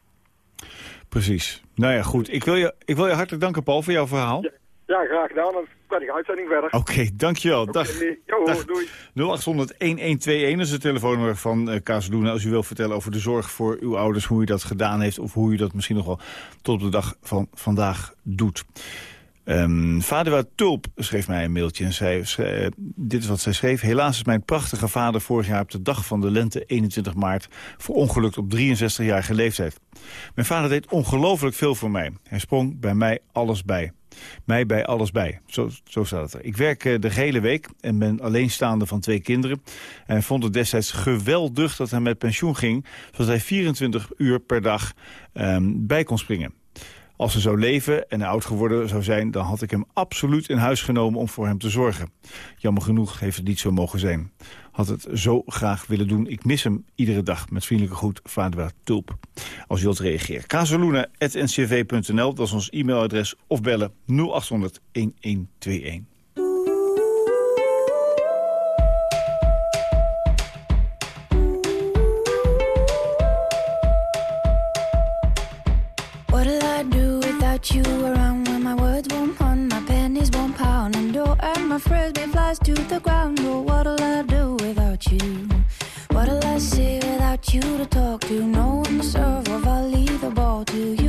Precies. Nou ja, goed. Ik wil, je, ik wil je hartelijk danken, Paul, voor jouw verhaal. Ja, ja graag gedaan. Een prettige uitzending verder. Oké, dankjewel. Dag. Jo, Dag. doei. 0800-1121 is het telefoonnummer van uh, Kazeluna. Als u wilt vertellen over de zorg voor uw ouders, hoe u dat gedaan heeft... of hoe u dat misschien nog wel tot op de dag van vandaag doet. Um, Vader Tulp schreef mij een mailtje en zei, schreef, dit is wat zij schreef. Helaas is mijn prachtige vader vorig jaar op de dag van de lente, 21 maart, verongelukt op 63-jarige leeftijd. Mijn vader deed ongelooflijk veel voor mij. Hij sprong bij mij alles bij. Mij bij alles bij. Zo, zo staat het er. Ik werk uh, de hele week en ben alleenstaande van twee kinderen. En vond het destijds geweldig dat hij met pensioen ging... zodat hij 24 uur per dag um, bij kon springen. Als hij zou leven en oud geworden zou zijn... dan had ik hem absoluut in huis genomen om voor hem te zorgen. Jammer genoeg heeft het niet zo mogen zijn. Had het zo graag willen doen. Ik mis hem iedere dag. Met vriendelijke groet, vader Tulp. Als u wilt reageren. kazeluna.ncv.nl, dat is ons e-mailadres. Of bellen 0800 1121. You around when my words won't pun, my pennies won't pound, and door and my frisbee flies to the ground? Oh, what'll I do without you? What'll I say without you to talk to? No one to serve, or I'll leave the ball to you.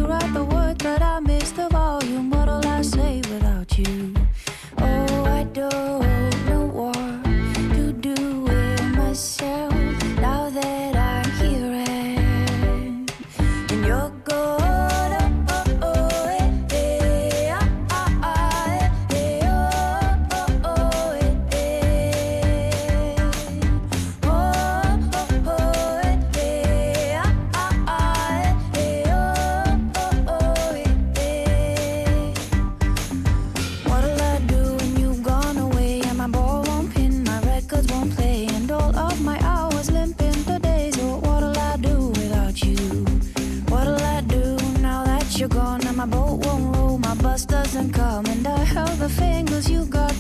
The fingers, you got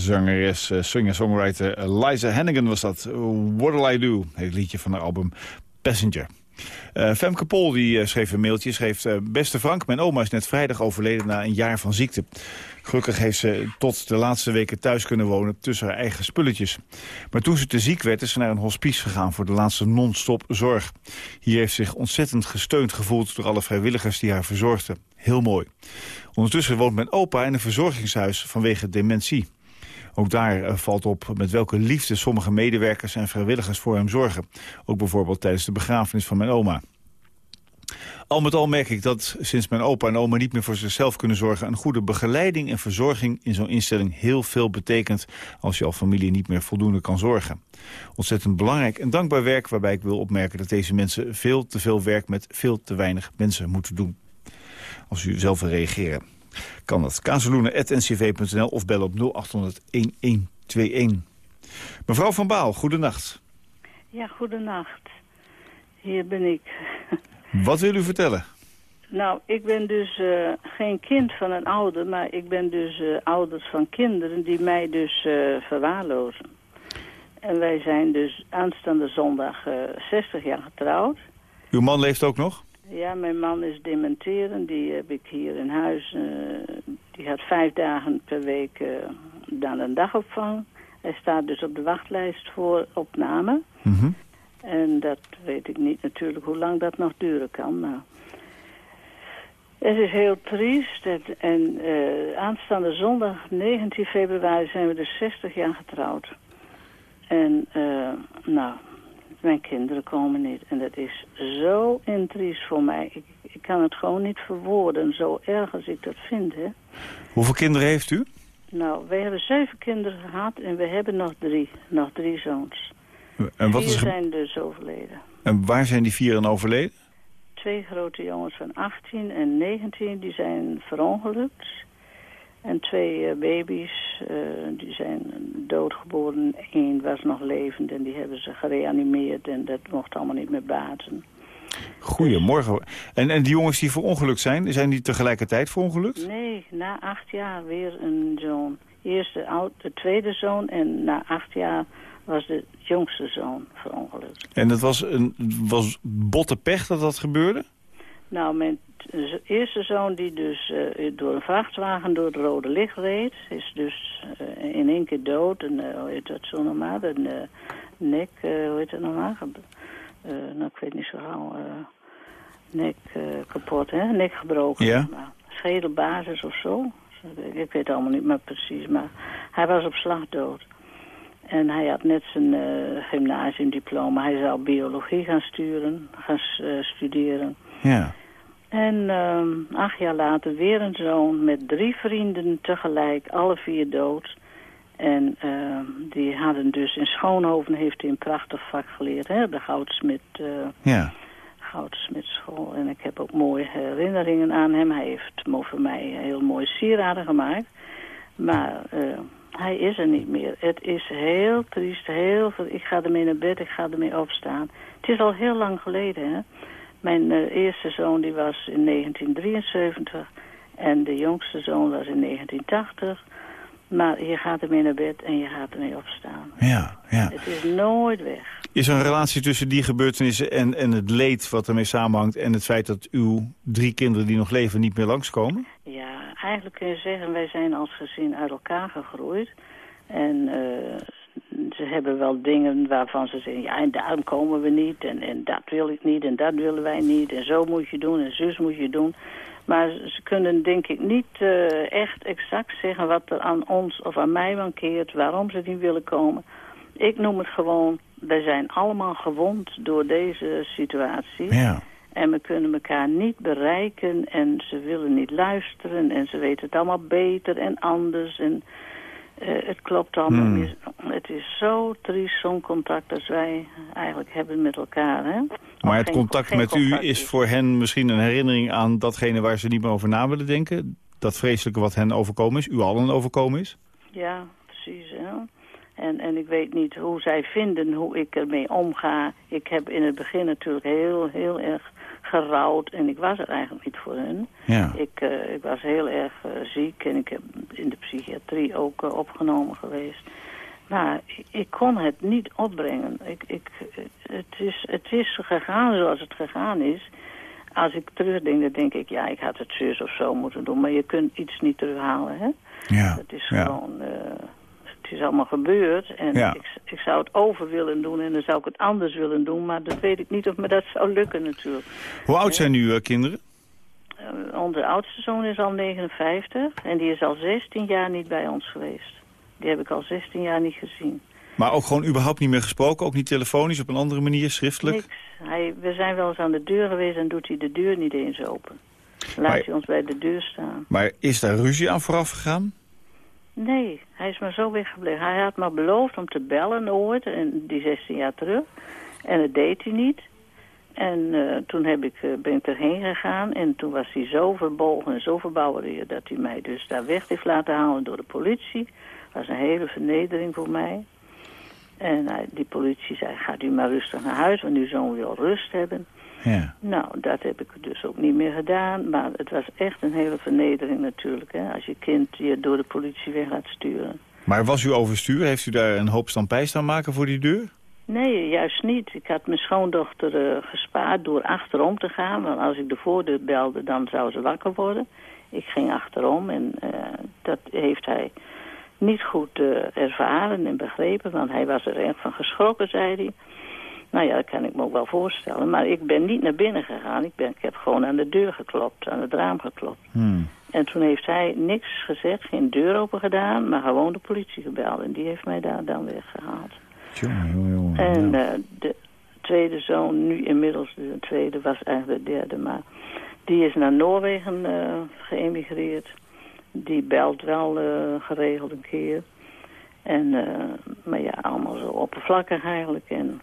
zangeres, eh, singer-songwriter Liza Hannigan was dat. What'll I Do? Het liedje van haar album Passenger. Eh, Femke Pol die, eh, schreef een mailtje, schreef... Beste Frank, mijn oma is net vrijdag overleden na een jaar van ziekte. Gelukkig heeft ze tot de laatste weken thuis kunnen wonen tussen haar eigen spulletjes. Maar toen ze te ziek werd is ze naar een hospice gegaan voor de laatste non-stop zorg. Hier heeft ze zich ontzettend gesteund gevoeld door alle vrijwilligers die haar verzorgden. Heel mooi. Ondertussen woont mijn opa in een verzorgingshuis vanwege dementie. Ook daar eh, valt op met welke liefde sommige medewerkers en vrijwilligers voor hem zorgen. Ook bijvoorbeeld tijdens de begrafenis van mijn oma. Al met al merk ik dat sinds mijn opa en oma niet meer voor zichzelf kunnen zorgen... een goede begeleiding en verzorging in zo'n instelling heel veel betekent... als je al familie niet meer voldoende kan zorgen. Ontzettend belangrijk en dankbaar werk waarbij ik wil opmerken... dat deze mensen veel te veel werk met veel te weinig mensen moeten doen. Als u zelf wil reageren, kan dat. kazeloenen.ncv.nl of bel op 0800-1121. Mevrouw Van Baal, goedenacht. Ja, goedenacht. Hier ben ik. Wat wil u vertellen? Nou, ik ben dus eh, geen kind van een ouder, maar ik ben dus eh, ouders van kinderen die mij dus eh, verwaarlozen. En wij zijn dus aanstaande zondag eh 60 jaar getrouwd. Uw man leeft ook nog? Ja, mijn man is dementeren, die heb ik hier in huis. eh, die had vijf dagen per week eh, dan een dagopvang. Hij staat dus op de wachtlijst voor opname. Mhm. En dat weet ik niet natuurlijk hoe lang dat nog duren kan. Nou, het is heel triest. Het- En eh, aanstaande zondag 19 februari zijn we dus 60 jaar getrouwd. En eh, nou, mijn kinderen komen niet. En dat is zo intriest voor mij. Ik, ik kan het gewoon niet verwoorden, zo erg als ik dat vind. Hè. Hoeveel kinderen heeft u? Nou, wij hebben zeven kinderen gehad en we hebben nog drie. Nog drie zoons. En, wat Vier is zijn dus overleden. en waar zijn die vier aan overleden? Twee grote jongens van 18 en 19 die zijn verongelukt. En twee eh, baby's eh, die zijn doodgeboren. Eén was nog levend en die hebben ze gereanimeerd. En dat mocht allemaal niet meer baten. Goedemorgen. En, en die jongens die verongelukt zijn, zijn die tegelijkertijd verongelukt? Nee, na acht jaar weer een zoon. Eerst de, oud, de tweede zoon en na acht jaar was de jongste zoon verongelukt. En dat was, een, was botte pech dat dat gebeurde? Nou, mijn z- eerste zoon die dus eh, door een vrachtwagen door het rode licht reed... is dus eh, in één keer dood. En eh, hoe heet dat zo normaal? Een nek, hoe heet dat normaal? Eh, nou, ik weet niet zo gauw. eh, nek eh, kapot, hè? Nek gebroken. Ja. Schedelbasis of zo. Ik- weet allemaal niet meer precies, maar hij was op slag dood. En hij had net zijn gymnasiumdiploma. Hij zou biologie gaan sturen, gaan studeren. Ja. En ehm, acht jaar later weer een zoon met drie vrienden tegelijk, alle vier dood. En ehm, die hadden dus in Schoonhoven heeft hij een prachtig vak geleerd, hè, de goudsmid, eh, Ja. Goudsmitschool. En ik heb ook mooie herinneringen aan hem. Hij heeft voor mij heel mooie sieraden gemaakt. Maar eh, hij is er niet meer. Het is heel triest, heel veel. Ik ga ermee naar bed, ik ga ermee opstaan. Het is al heel lang geleden, hè. Mijn eh, eerste zoon die was in 1973 en de jongste zoon was in 1980. Maar je gaat ermee naar bed en je gaat ermee opstaan. Ja, ja. Het is nooit weg. Is er een relatie tussen die gebeurtenissen en, en het leed wat ermee samenhangt... en het feit dat uw drie kinderen die nog leven niet meer langskomen? Ja, eigenlijk kun je zeggen, wij zijn als gezin uit elkaar gegroeid. En eh, ze hebben wel dingen waarvan ze zeggen, ja, en daarom komen we niet. En, en dat wil ik niet, en dat willen wij niet. En zo moet je doen, en zus moet je doen. Maar ze kunnen denk ik niet eh, echt exact zeggen wat er aan ons of aan mij mankeert. Waarom ze niet willen komen. Ik noem het gewoon, wij zijn allemaal gewond door deze situatie. Ja. En we kunnen elkaar niet bereiken en ze willen niet luisteren en ze weten het allemaal beter en anders. En eh, het klopt allemaal Hmm. Het is zo triest zo'n contact als wij eigenlijk hebben met elkaar. Hè? Maar het geen- contact met u is voor hen misschien een herinnering aan datgene waar ze niet meer over na willen denken? Dat vreselijke wat hen overkomen is, u allen overkomen is? Ja, precies. Hè? En, en ik weet niet hoe zij vinden hoe ik ermee omga. Ik heb in het begin natuurlijk heel, heel erg gerouwd. En ik was er eigenlijk niet voor hen. Ja. Ik, eh, ik was heel erg eh, ziek en ik heb in de psychiatrie ook eh, opgenomen geweest. Maar ik, ik kon het niet opbrengen. Ik, ik, het, is, het is gegaan zoals het gegaan is. Als ik terugdenk, dan denk ik, ja, ik had het zus of zo moeten doen. Maar je kunt iets niet terughalen, hè? Ja. Het is ja. gewoon, is allemaal gebeurd. En Ja. ik, ik zou het over willen doen en dan zou ik het anders willen doen. Maar dat weet ik niet of me dat zou lukken natuurlijk. Hoe oud zijn uw eh, kinderen? Eh, onze oudste zoon is al 59 en die is al 16 jaar niet bij ons geweest. Die heb ik al 16 jaar niet gezien. Maar ook gewoon überhaupt niet meer gesproken? Ook niet telefonisch, op een andere manier, schriftelijk? Niks. Hij, we zijn wel eens aan de deur geweest en doet hij de deur niet eens open. Laat Maar- hij ons bij de deur staan. Maar is daar ruzie aan vooraf gegaan? Nee, hij is maar zo weggebleven. Hij had me beloofd om te bellen ooit, en die 16 jaar terug. En dat deed hij niet. En eh, toen heb ik, eh, ben ik erheen gegaan en toen was hij zo verbolgen en zo verbouwereerd... dat hij mij dus daar weg heeft laten halen door de politie. Dat was een hele vernedering voor mij. En hij- die politie zei, gaat u maar rustig naar huis, want uw zoon wil rust hebben. Ja. Nou, dat heb ik dus ook niet meer gedaan. Maar het was echt een hele vernedering natuurlijk. Hè, als je kind je door de politie weg laat sturen. Maar was u overstuur? Heeft u daar een hoop stampij staan maken voor die deur? Nee, juist niet. Ik had mijn schoondochter eh, gespaard door achterom te gaan. Want als ik de voordeur belde, dan zou ze wakker worden. Ik ging achterom en eh, dat heeft hij niet goed eh, ervaren en begrepen. Want hij was er erg van geschrokken, zei hij. Nou ja, dat kan ik me ook wel voorstellen. Maar ik ben niet naar binnen gegaan. Ik, ben, ik heb gewoon aan de deur geklopt, aan het raam geklopt. Hmm. En toen heeft hij niks gezegd, geen deur open gedaan, maar gewoon de politie gebeld. En die heeft mij daar dan weggehaald. Jongen, jongen, jongen. En Ja. eh, de tweede zoon, nu inmiddels de tweede, was eigenlijk de derde. Maar die is naar Noorwegen eh, geëmigreerd. Die belt wel eh, geregeld een keer. En, maar ja, allemaal zo oppervlakkig eigenlijk. En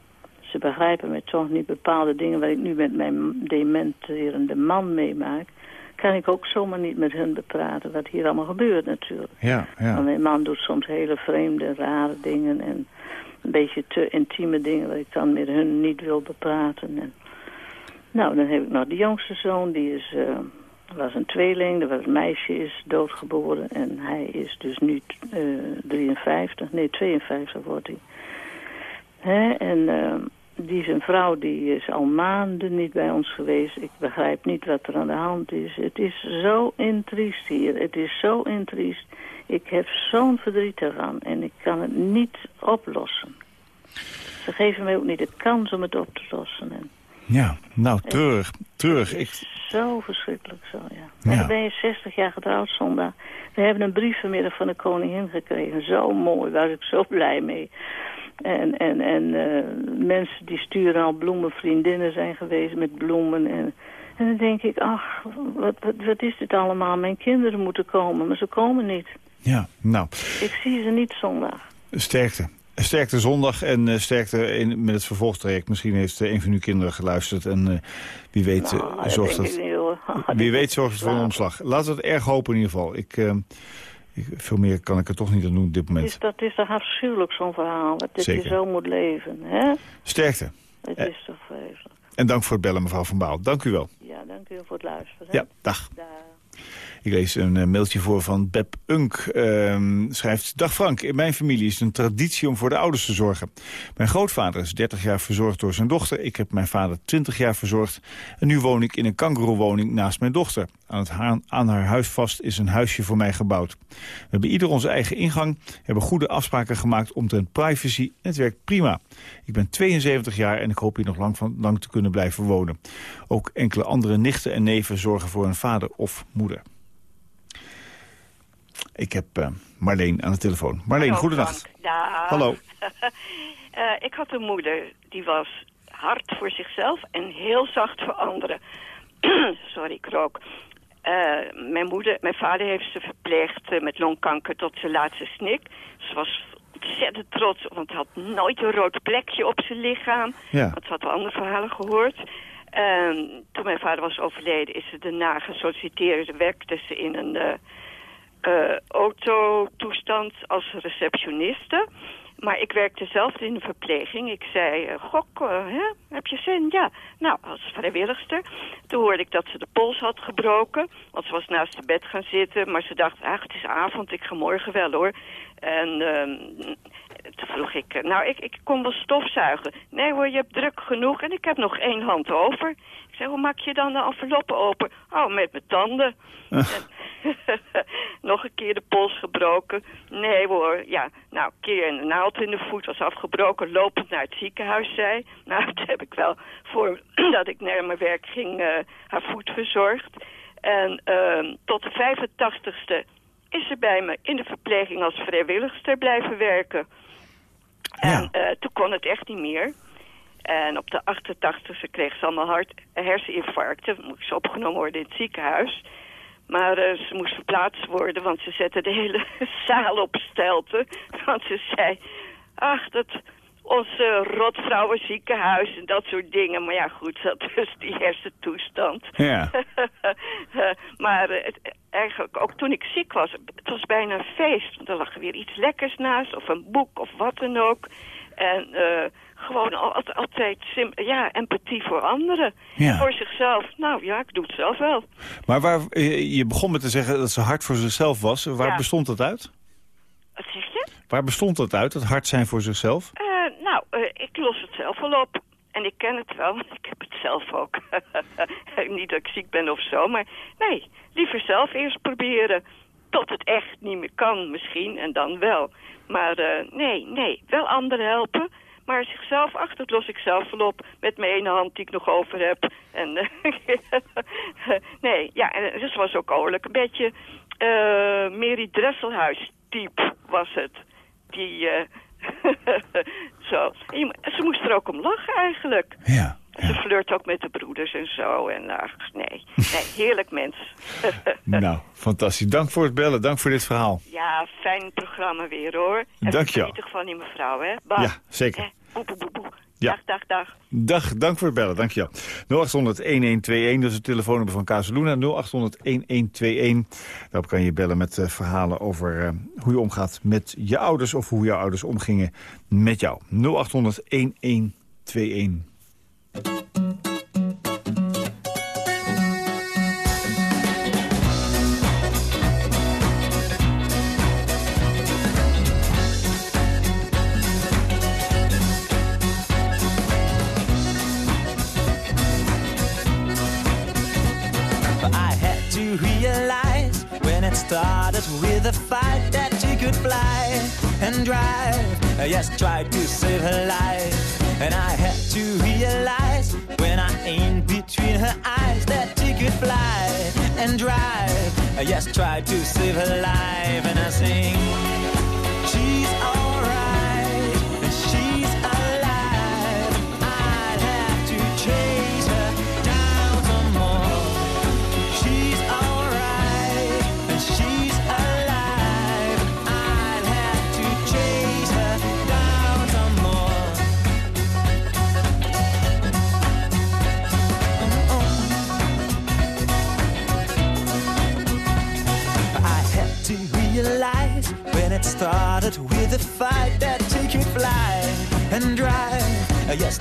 begrijpen me toch niet bepaalde dingen... waar ik nu met mijn dementerende man meemaak... kan ik ook zomaar niet met hun bepraten wat hier allemaal gebeurt natuurlijk. ja, Want ja. mijn man doet soms hele vreemde, rare dingen en een beetje te intieme dingen waar ik dan met hun niet wil bepraten. En, nou, dan heb ik nog de jongste zoon, die is, eh, was een tweeling, er was een meisje is doodgeboren en hij is dus nu eh 53, nee 52 wordt hij. Hè? En eh, die zijn vrouw die is al maanden niet bij ons geweest. Ik begrijp niet wat er aan de hand is. Het is zo intriest hier. Het is zo intriest. Ik heb zo'n verdriet eraan en ik kan het niet oplossen. Ze geven mij ook niet de kans om het op te lossen. En Ja, nou, treurig, treurig. het Ik, zo verschrikkelijk zo, ja. En Ja. dan ben je 60 jaar getrouwd zondag. We hebben een brief vanmiddag van de koningin gekregen. Zo mooi, daar was ik zo blij mee. En, en, en eh, mensen die sturen al bloemen, vriendinnen zijn geweest met bloemen. En, en dan denk ik, ach, wat, wat, wat is dit allemaal? Mijn kinderen moeten komen, maar ze komen niet. ja, nou, Ik zie ze niet zondag. sterkte. Sterkte zondag en eh, sterkte in, met het vervolgtraject. Misschien heeft eh, een van uw kinderen geluisterd. En eh, wie weet Nou, dat zorgt het... Wie weet zorgt het voor een omslag. Laten we het erg hopen in ieder geval. Ik, ik, veel meer kan ik er toch niet aan doen op dit moment. is, dat is toch afschuwelijk, zo'n verhaal. Dat Zeker. je zo moet leven, hè? Sterkte. Het Eh. is toch vreselijk. En dank voor het bellen, mevrouw Van Baal. Dank u wel. Ja, dank u voor het luisteren. hè. Ja, dag. Dag. Ik lees een eh, mailtje voor van Beb Unk. Ehm, schrijft, dag Frank, in mijn familie is het een traditie om voor de ouders te zorgen. Mijn grootvader is 30 jaar verzorgd door zijn dochter. Ik heb mijn vader 20 jaar verzorgd. En nu woon ik in een kangeroewoning naast mijn dochter. Aan, het aan haar huis vast is een huisje voor mij gebouwd. We hebben ieder onze eigen ingang, hebben goede afspraken gemaakt omtrent privacy en het werkt prima. Ik ben 72 jaar en ik hoop hier nog lang, van, lang te kunnen blijven wonen. Ook enkele andere nichten en neven zorgen voor hun vader of moeder. Ik heb eh, Marleen aan de telefoon. Marleen, Hallo, goedenacht. Frank. Dag. Hallo. Eh, ik had een moeder die was hard voor zichzelf en heel zacht voor anderen. Sorry, ik rook. Eh, mijn, moeder, mijn vader heeft ze verpleegd met longkanker tot zijn laatste snik. Ze was ontzettend trots, want had nooit een rood plekje op zijn lichaam. Ja. Want ze had wel andere verhalen gehoord. En toen mijn vader was overleden is ze daarna gesolliciteerd. Werkte ze in een eh, autotoestand als receptioniste. Maar ik werkte zelf in de verpleging. Ik zei, eh, gok, eh, hè? heb je zin? Ja. Nou, als vrijwilligster. Toen hoorde ik dat ze de pols had gebroken. Want ze was naast het bed gaan zitten. Maar ze dacht, ach, het is avond, ik ga morgen wel hoor. En ehm, toen vroeg ik, nou, ik, ik kon wel stofzuigen. Nee hoor, je hebt druk genoeg en ik heb nog één hand over. Zei, hoe maak je dan de enveloppen open? Oh, met mijn tanden. En- nog een keer de pols gebroken. Nee hoor, ja, nou, een keer een naald in de voet was afgebroken, lopend naar het ziekenhuis zei. Nou, dat heb ik wel voor dat ik naar mijn werk ging, eh, haar voet verzorgd. En ehm, tot de 85ste is ze bij me in de verpleging als vrijwilligster blijven werken. En eh, toen kon het echt niet meer. En op de 88e kreeg ze allemaal hart, herseninfarcten. Moest ze opgenomen worden in het ziekenhuis. Maar eh, ze moest verplaatst worden, want ze zette de hele zaal op stelten. Want ze zei, ach, dat onze rotvrouwenziekenhuis en dat soort dingen. Maar ja, goed, dat is die hersentoestand. Ja. maar eh, het- eigenlijk ook toen ik ziek was, het was bijna een feest. Want er lag weer iets lekkers naast, of een boek, of wat dan ook. En eh, gewoon al- altijd, ja, empathie voor anderen. Ja. Voor zichzelf. Nou ja, ik doe het zelf wel. Maar waar, eh, je begon met te zeggen dat ze hard voor zichzelf was. Waar Ja. bestond dat uit? Wat zeg je? Waar bestond dat uit, het hard zijn voor zichzelf? Eh, nou, ik los het zelf wel op. En ik ken het wel, want ik heb het zelf ook. niet dat ik ziek ben of zo, maar nee, liever zelf eerst proberen. Tot het echt niet meer kan misschien, en dan wel. Maar eh, nee, nee, wel anderen helpen. Maar zichzelf, ach, dat los ik zelf wel op. Met mijn ene hand die ik nog over heb. En, eh, nee, ja, en dus was ook oorlijk. Een beetje eh Mary Dresselhuis type was het. Die, zo. Je- ze moest er ook om lachen eigenlijk. Ja. Ze flirt ook met de broeders en zo. En nee, nee, heerlijk mens. nou, fantastisch. Dank voor het bellen, dank voor dit verhaal. ja, fijn programma weer hoor. En Dank je wel. van die mevrouw, hè? Ja, zeker. Hè? Boe, boe, boe, boe. Ja. Dag, dag, dag. Dag, dank voor het bellen, dank je wel. 0800-1121, dat is het telefoonnummer van Casaluna. 0800-1121, daarop kan je bellen met eh, verhalen over eh, hoe je omgaat met je ouders... of hoe jouw ouders omgingen met jou. 0800-1121. Yes, tried to save her life. And I had to realize when I aimed between her eyes that she could fly and drive. I just tried to save her life. And I sing,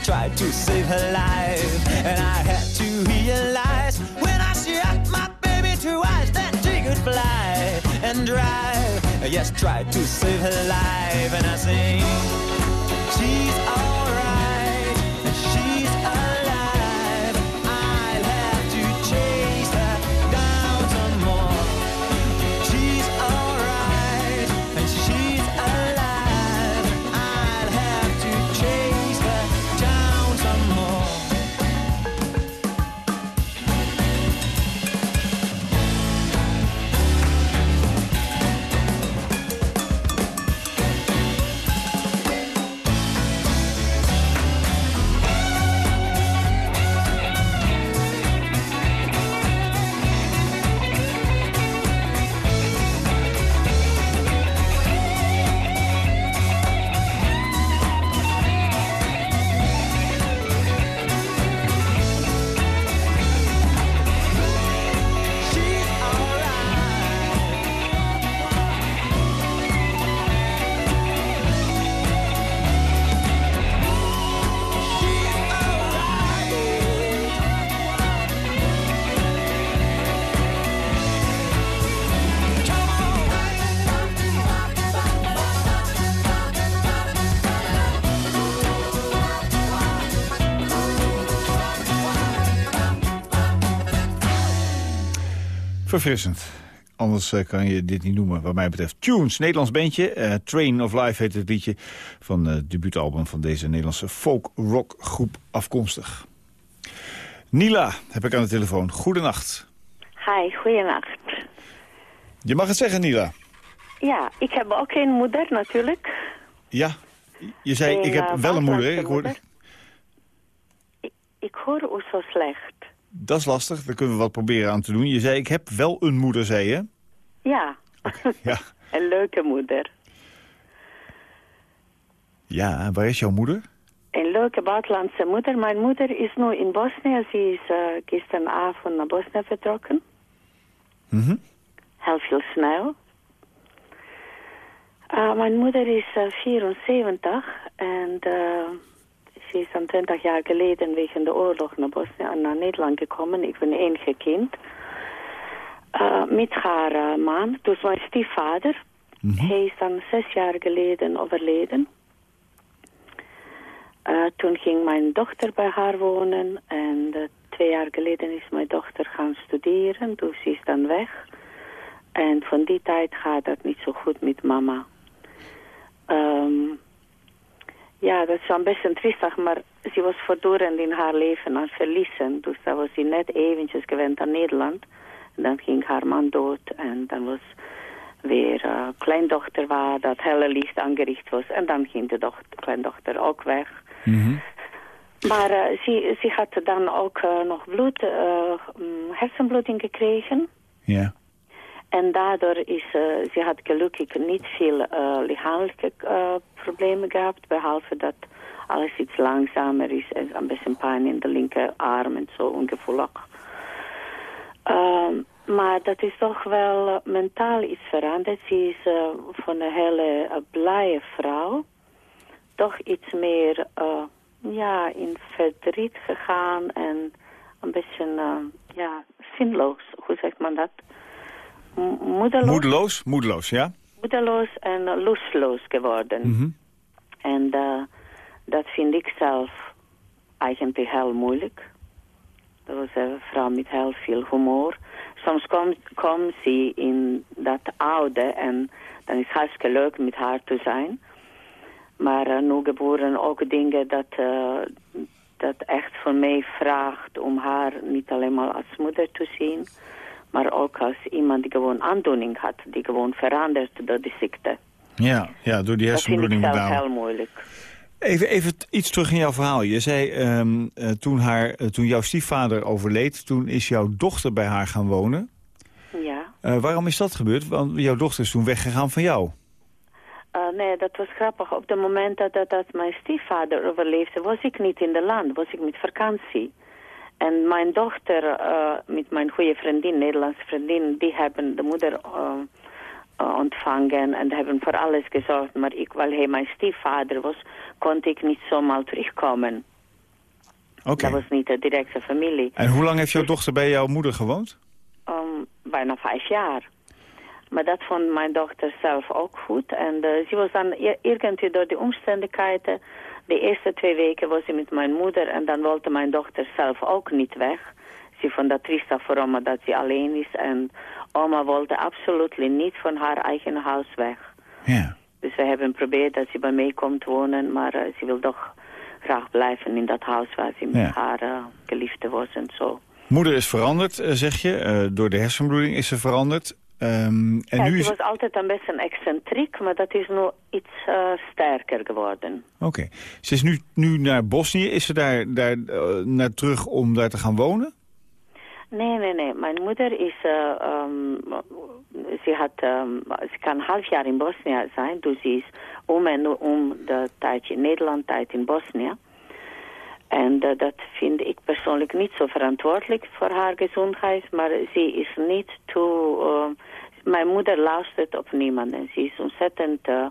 tried to save her life, and I had to realize when I shot my baby twice that she could fly and drive. Just tried to save her life, and I sing, she's alright, Verfrissend. Anders eh, kan je dit niet noemen, wat mij betreft. Tunes, Nederlands bandje. eh, Train of Life heet het liedje van eh, het debuutalbum van deze Nederlandse folk-rock groep afkomstig. Nila heb ik aan de telefoon. Goedenacht. Hi, goeienacht. Je mag het zeggen, Nila. Ja, ik heb ook een moeder natuurlijk. Ja, je zei, Een, ik heb wel een moeder. Ik hoorde... moeder. Ik hoor u zo slecht. Dat is lastig, daar kunnen we wat proberen aan te doen. Je zei, ik heb wel een moeder, zei je. Ja, Ja, een leuke moeder. ja waar is jouw moeder? Een leuke buitenlandse moeder. Mijn moeder is nu in Bosnië. Ze is uh, gisteravond naar Bosnië vertrokken. Mhm. Heel veel snel. Uh, mijn moeder is uh, 74 en uh, is dan 20 jaar geleden wegen de oorlog naar Bosnië en naar Nederland gekomen. Ik ben enige kind. Uh, met haar uh, man, dus mijn stiefvader. Hij is dan zes jaar geleden overleden. Uh, toen ging mijn dochter bij haar wonen en twee jaar geleden is mijn dochter gaan studeren, dus ze is dan weg. En van die tijd gaat het niet zo goed met mama. Um, ja, dat is een beetje triestig, maar ze was voortdurend in haar leven aan verliezen. Dus dan was ze net eventjes gewend aan Nederland. En dan ging haar man dood en dan was weer uh, kleindochter waar dat hele liefst aangericht was. En dan ging de dochter, kleindochter ook weg. Mhm. Maar uh, ze, ze had dan ook uh, nog bloed, uh, hersenbloeding gekregen. Ja. En daardoor is uh, ze had gelukkig niet veel uh, lichamelijke problemen gehad, behalve dat alles iets langzamer is en een beetje pijn in de linkerarm en zo ongevoelig. Um, maar dat is toch wel mentaal iets veranderd. Ze is van een hele blije vrouw toch iets meer ja, in verdriet gegaan en een beetje ja, zinloos, hoe zegt man dat? moedeloos. Moedeloos, moedeloos, ja. Moedeloos en lustloos geworden. Mm -hmm. En uh, dat vind ik zelf eigenlijk heel moeilijk. Dat was een vrouw met heel veel humor. Soms komt kom ze in dat oude en dan is het hartstikke leuk met haar te zijn. Maar uh, nu gebeuren ook dingen dat, dat echt van mij vraagt om haar niet alleen maar als moeder te zien maar ook als iemand die gewoon aandoening had, die gewoon verandert door die ziekte. Ja, ja door die hersenbloeding. Dat vind ik zelf heel moeilijk. Even, even iets terug in jouw verhaal. Je zei um, uh, toen, haar, uh, toen jouw stiefvader overleed, toen is jouw dochter bij haar gaan wonen. Ja. Uh, waarom is dat gebeurd? Want jouw dochter is toen weggegaan van jou. nee, dat was grappig. Op het moment dat, dat, dat mijn stiefvader overleefde, was ik niet in de land, was ik met vakantie. En mijn dochter uh, met mijn goede vriendin, Nederlandse vriendin, die hebben de moeder uh, eh, ontvangen en hebben voor alles gezorgd. Maar ik, weil hij mijn stiefvader was, kon ik niet zomaar terugkomen. Oké. Dat was niet de directe familie. En hoe lang heeft jouw dochter bij jouw moeder gewoond? Um, bijna vijf jaar. Maar dat vond mijn dochter zelf ook goed. En eh, ze was dan i- irgendwie door de omstandigheden... De eerste twee weken was ze met mijn moeder en dan wilde mijn dochter zelf ook niet weg. Ze vond dat triestig voor oma dat ze alleen is. En oma wilde absoluut niet van haar eigen huis weg. Ja. Dus we hebben geprobeerd dat ze bij mij komt wonen, maar eh, ze wil toch graag blijven in dat huis waar ze met Ja. haar eh, geliefde was en zo. Moeder is veranderd, eh, zeg je. Door de hersenbloeding is ze veranderd. En ja, nu ze is... was altijd een beetje excentriek, maar dat is nu iets eh, sterker geworden. Oké. Ze is nu, nu naar Bosnië. Is ze daar, daar eh, naar terug om daar te gaan wonen? Nee, nee, nee. Mijn moeder is, eh, ehm, ze, had, ehm, ze kan een half jaar in Bosnië zijn, dus ze is om en om de tijd in Nederland, tijd in Bosnië. En dat vind ik persoonlijk niet zo verantwoordelijk voor haar gezondheid, maar ze is niet toe... ehm, mijn moeder luistert op niemand en ze is ontzettend eh,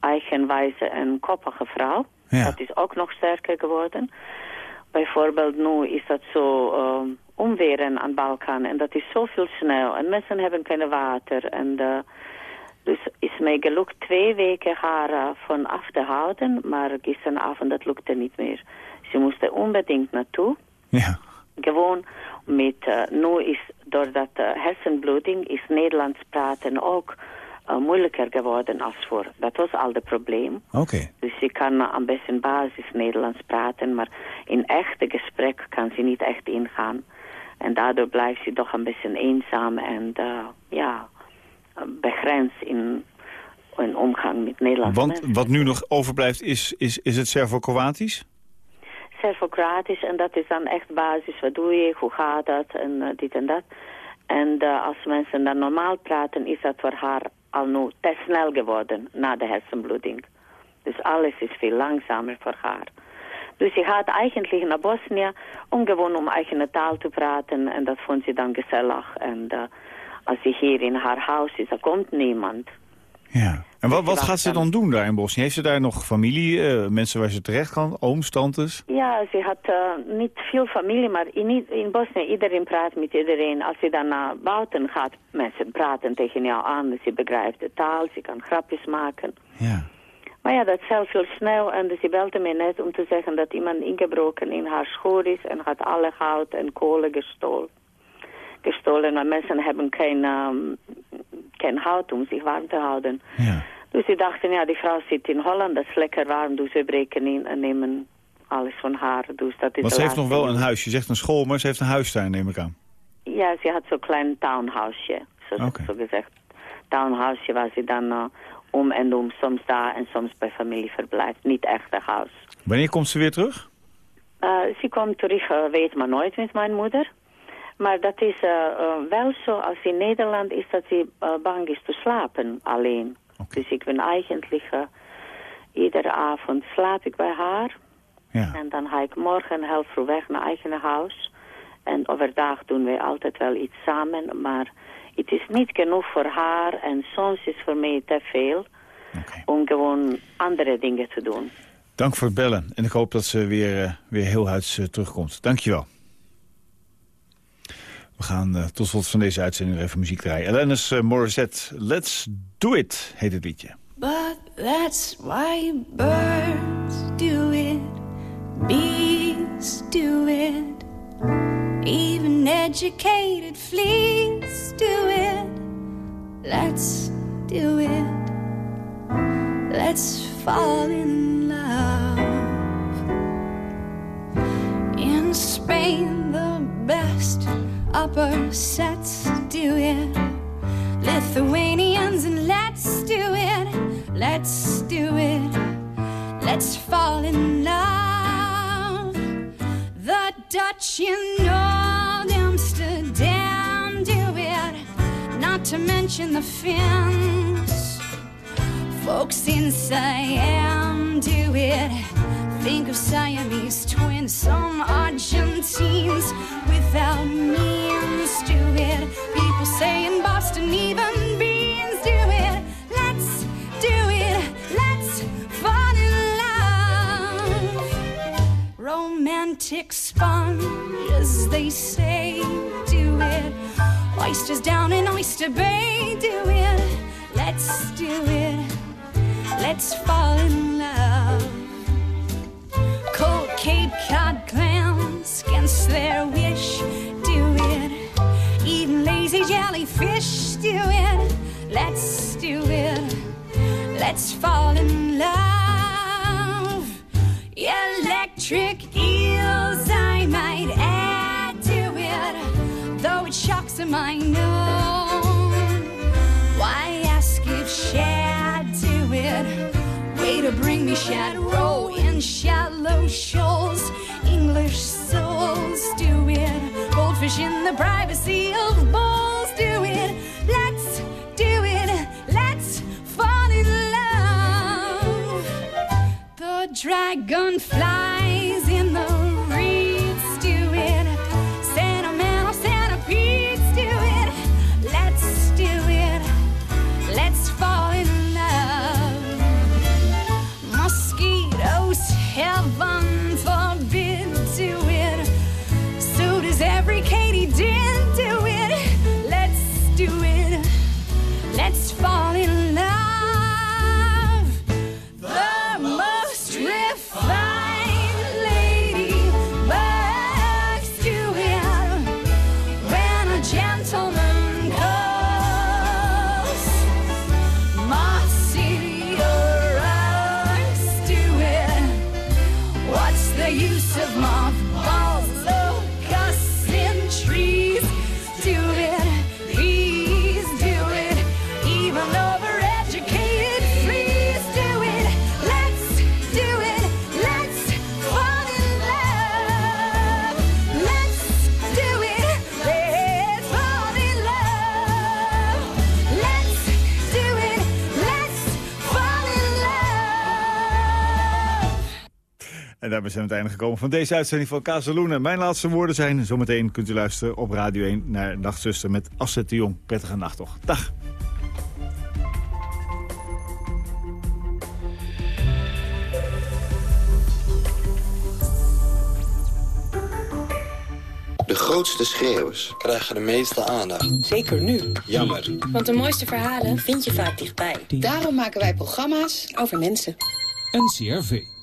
eigenwijze en koppige vrouw. Ja. Dat is ook nog sterker geworden. Bijvoorbeeld nu is dat zo ehm omweren aan Balkan en dat is zoveel sneeuw en mensen hebben geen water. En eh, dus is mij gelukt twee weken haar eh, van af te houden, maar gisteravond dat lukte niet meer. Ze moesten onbedingt naartoe. Ja. Gewoon met, eh, nu is door dat eh, hersenbloeding is Nederlands praten ook eh, moeilijker geworden als voor. Dat was al het probleem. Oké. Dus ze kan een beetje basis Nederlands praten, maar in echte gesprek kan ze niet echt ingaan. En daardoor blijft ze toch een beetje eenzaam en ja, begrensd in, in omgang met Nederlandse Want mensen. wat nu nog overblijft is, is, is het Servo-Kroatisch? Servocratisch en dat is dan echt basis. Wat doe je, hoe gaat dat en eh, dit en dat. En eh, als mensen dan normaal praten, is dat voor haar al nu te snel geworden na de hersenbloeding. Dus alles is veel langzamer voor haar. Dus ze gaat eigenlijk naar Bosnië om gewoon om eigen taal te praten. En dat vond ze dan gezellig. En eh, als ze hier in haar huis is, dan komt niemand. Ja. En wat, wat gaat ze dan. doen daar in Bosnië? Heeft ze daar nog familie, eh, mensen waar ze terecht kan? Ooms, tantes? Ja, ze had eh, niet veel familie, maar in, in Bosnië iedereen praat met iedereen. Als je dan naar buiten gaat, mensen praten tegen jou aan. Ze begrijpt de taal, ze kan grapjes maken. Ja. Maar ja, dat zelf veel snel. En ze belde me net om te zeggen dat iemand ingebroken in haar school is en had alle goud en kolen gestolen. Gestolen, maar mensen hebben geen, ehm, geen hout om zich warm te houden. Ja. Dus ze dachten, ja, die vrouw zit in Holland, dat is lekker warm, dus we breken in en nemen alles van haar. Dus dat is Want ze heeft nog wel een huis. Je zegt een school, maar ze heeft een huis daar, neem ik aan. Ja, ze had zo'n klein townhouseje, zo, Oké. zo gezegd. Townhouseje waar ze dan eh, om en om, soms daar en soms bij familie verblijft. Niet echt een huis. Wanneer komt ze weer terug? Eh, ze komt terug, eh, weet maar nooit met mijn moeder. Maar dat is eh, eh, wel zo, als in Nederland is dat ze eh, bang is te slapen alleen. Dus ik ben eigenlijk, iedere avond slaap ik bij haar. Ja. En dan ga ik morgen heel vroeg weg naar eigen huis. En overdag doen we altijd wel iets samen, maar het is niet genoeg voor haar en soms is voor mij te veel om gewoon andere dingen te doen. Dank voor het bellen. En ik hoop dat ze weer, weer heel huids terugkomt. Dank je wel. We gaan eh, tot slot van deze uitzending even muziek draaien. Alanis eh, Morissette, Let's Do It, heet het liedje. But that's why birds do it, bees do it, even educated fleas do it. Let's do it. Let's fall in love. In Spain, upper sets do it. Lithuanians, and let's do it. Let's do it. Let's fall in love. The Dutch in Old Amsterdam do it. Not to mention the Finns. Folks in Siam do it. Think of Siamese twins, some Argentines without means to it. People say in Boston, even beans do it. Let's do it. Let's fall in love. Romantic sponges, they say, do it. Oysters down in Oyster Bay, do it. Let's do it. Let's fall in love. Cape Cod clams against their wish. Do it. Even lazy jellyfish. Do it. Let's do it. Let's fall in love. Electric eels, I might add to it, though it shocks them, I know. Why ask if shad to it? Way to bring me shad row in shallow shoals. English souls do it. Goldfish in the privacy of bowls do it. Let's do it. Let's fall in love. The dragon daarmee zijn we aan het einde gekomen van deze uitzending van Kazeloenen. Mijn laatste woorden zijn, zometeen kunt u luisteren op Radio 1 naar Nachtzuster met Asset de Jong. Prettige nacht toch. Dag. De grootste schreeuwers krijgen de meeste aandacht. Zeker nu. Jammer. Want de mooiste verhalen vind je vaak dichtbij. Daarom maken wij programma's over mensen. NCRV.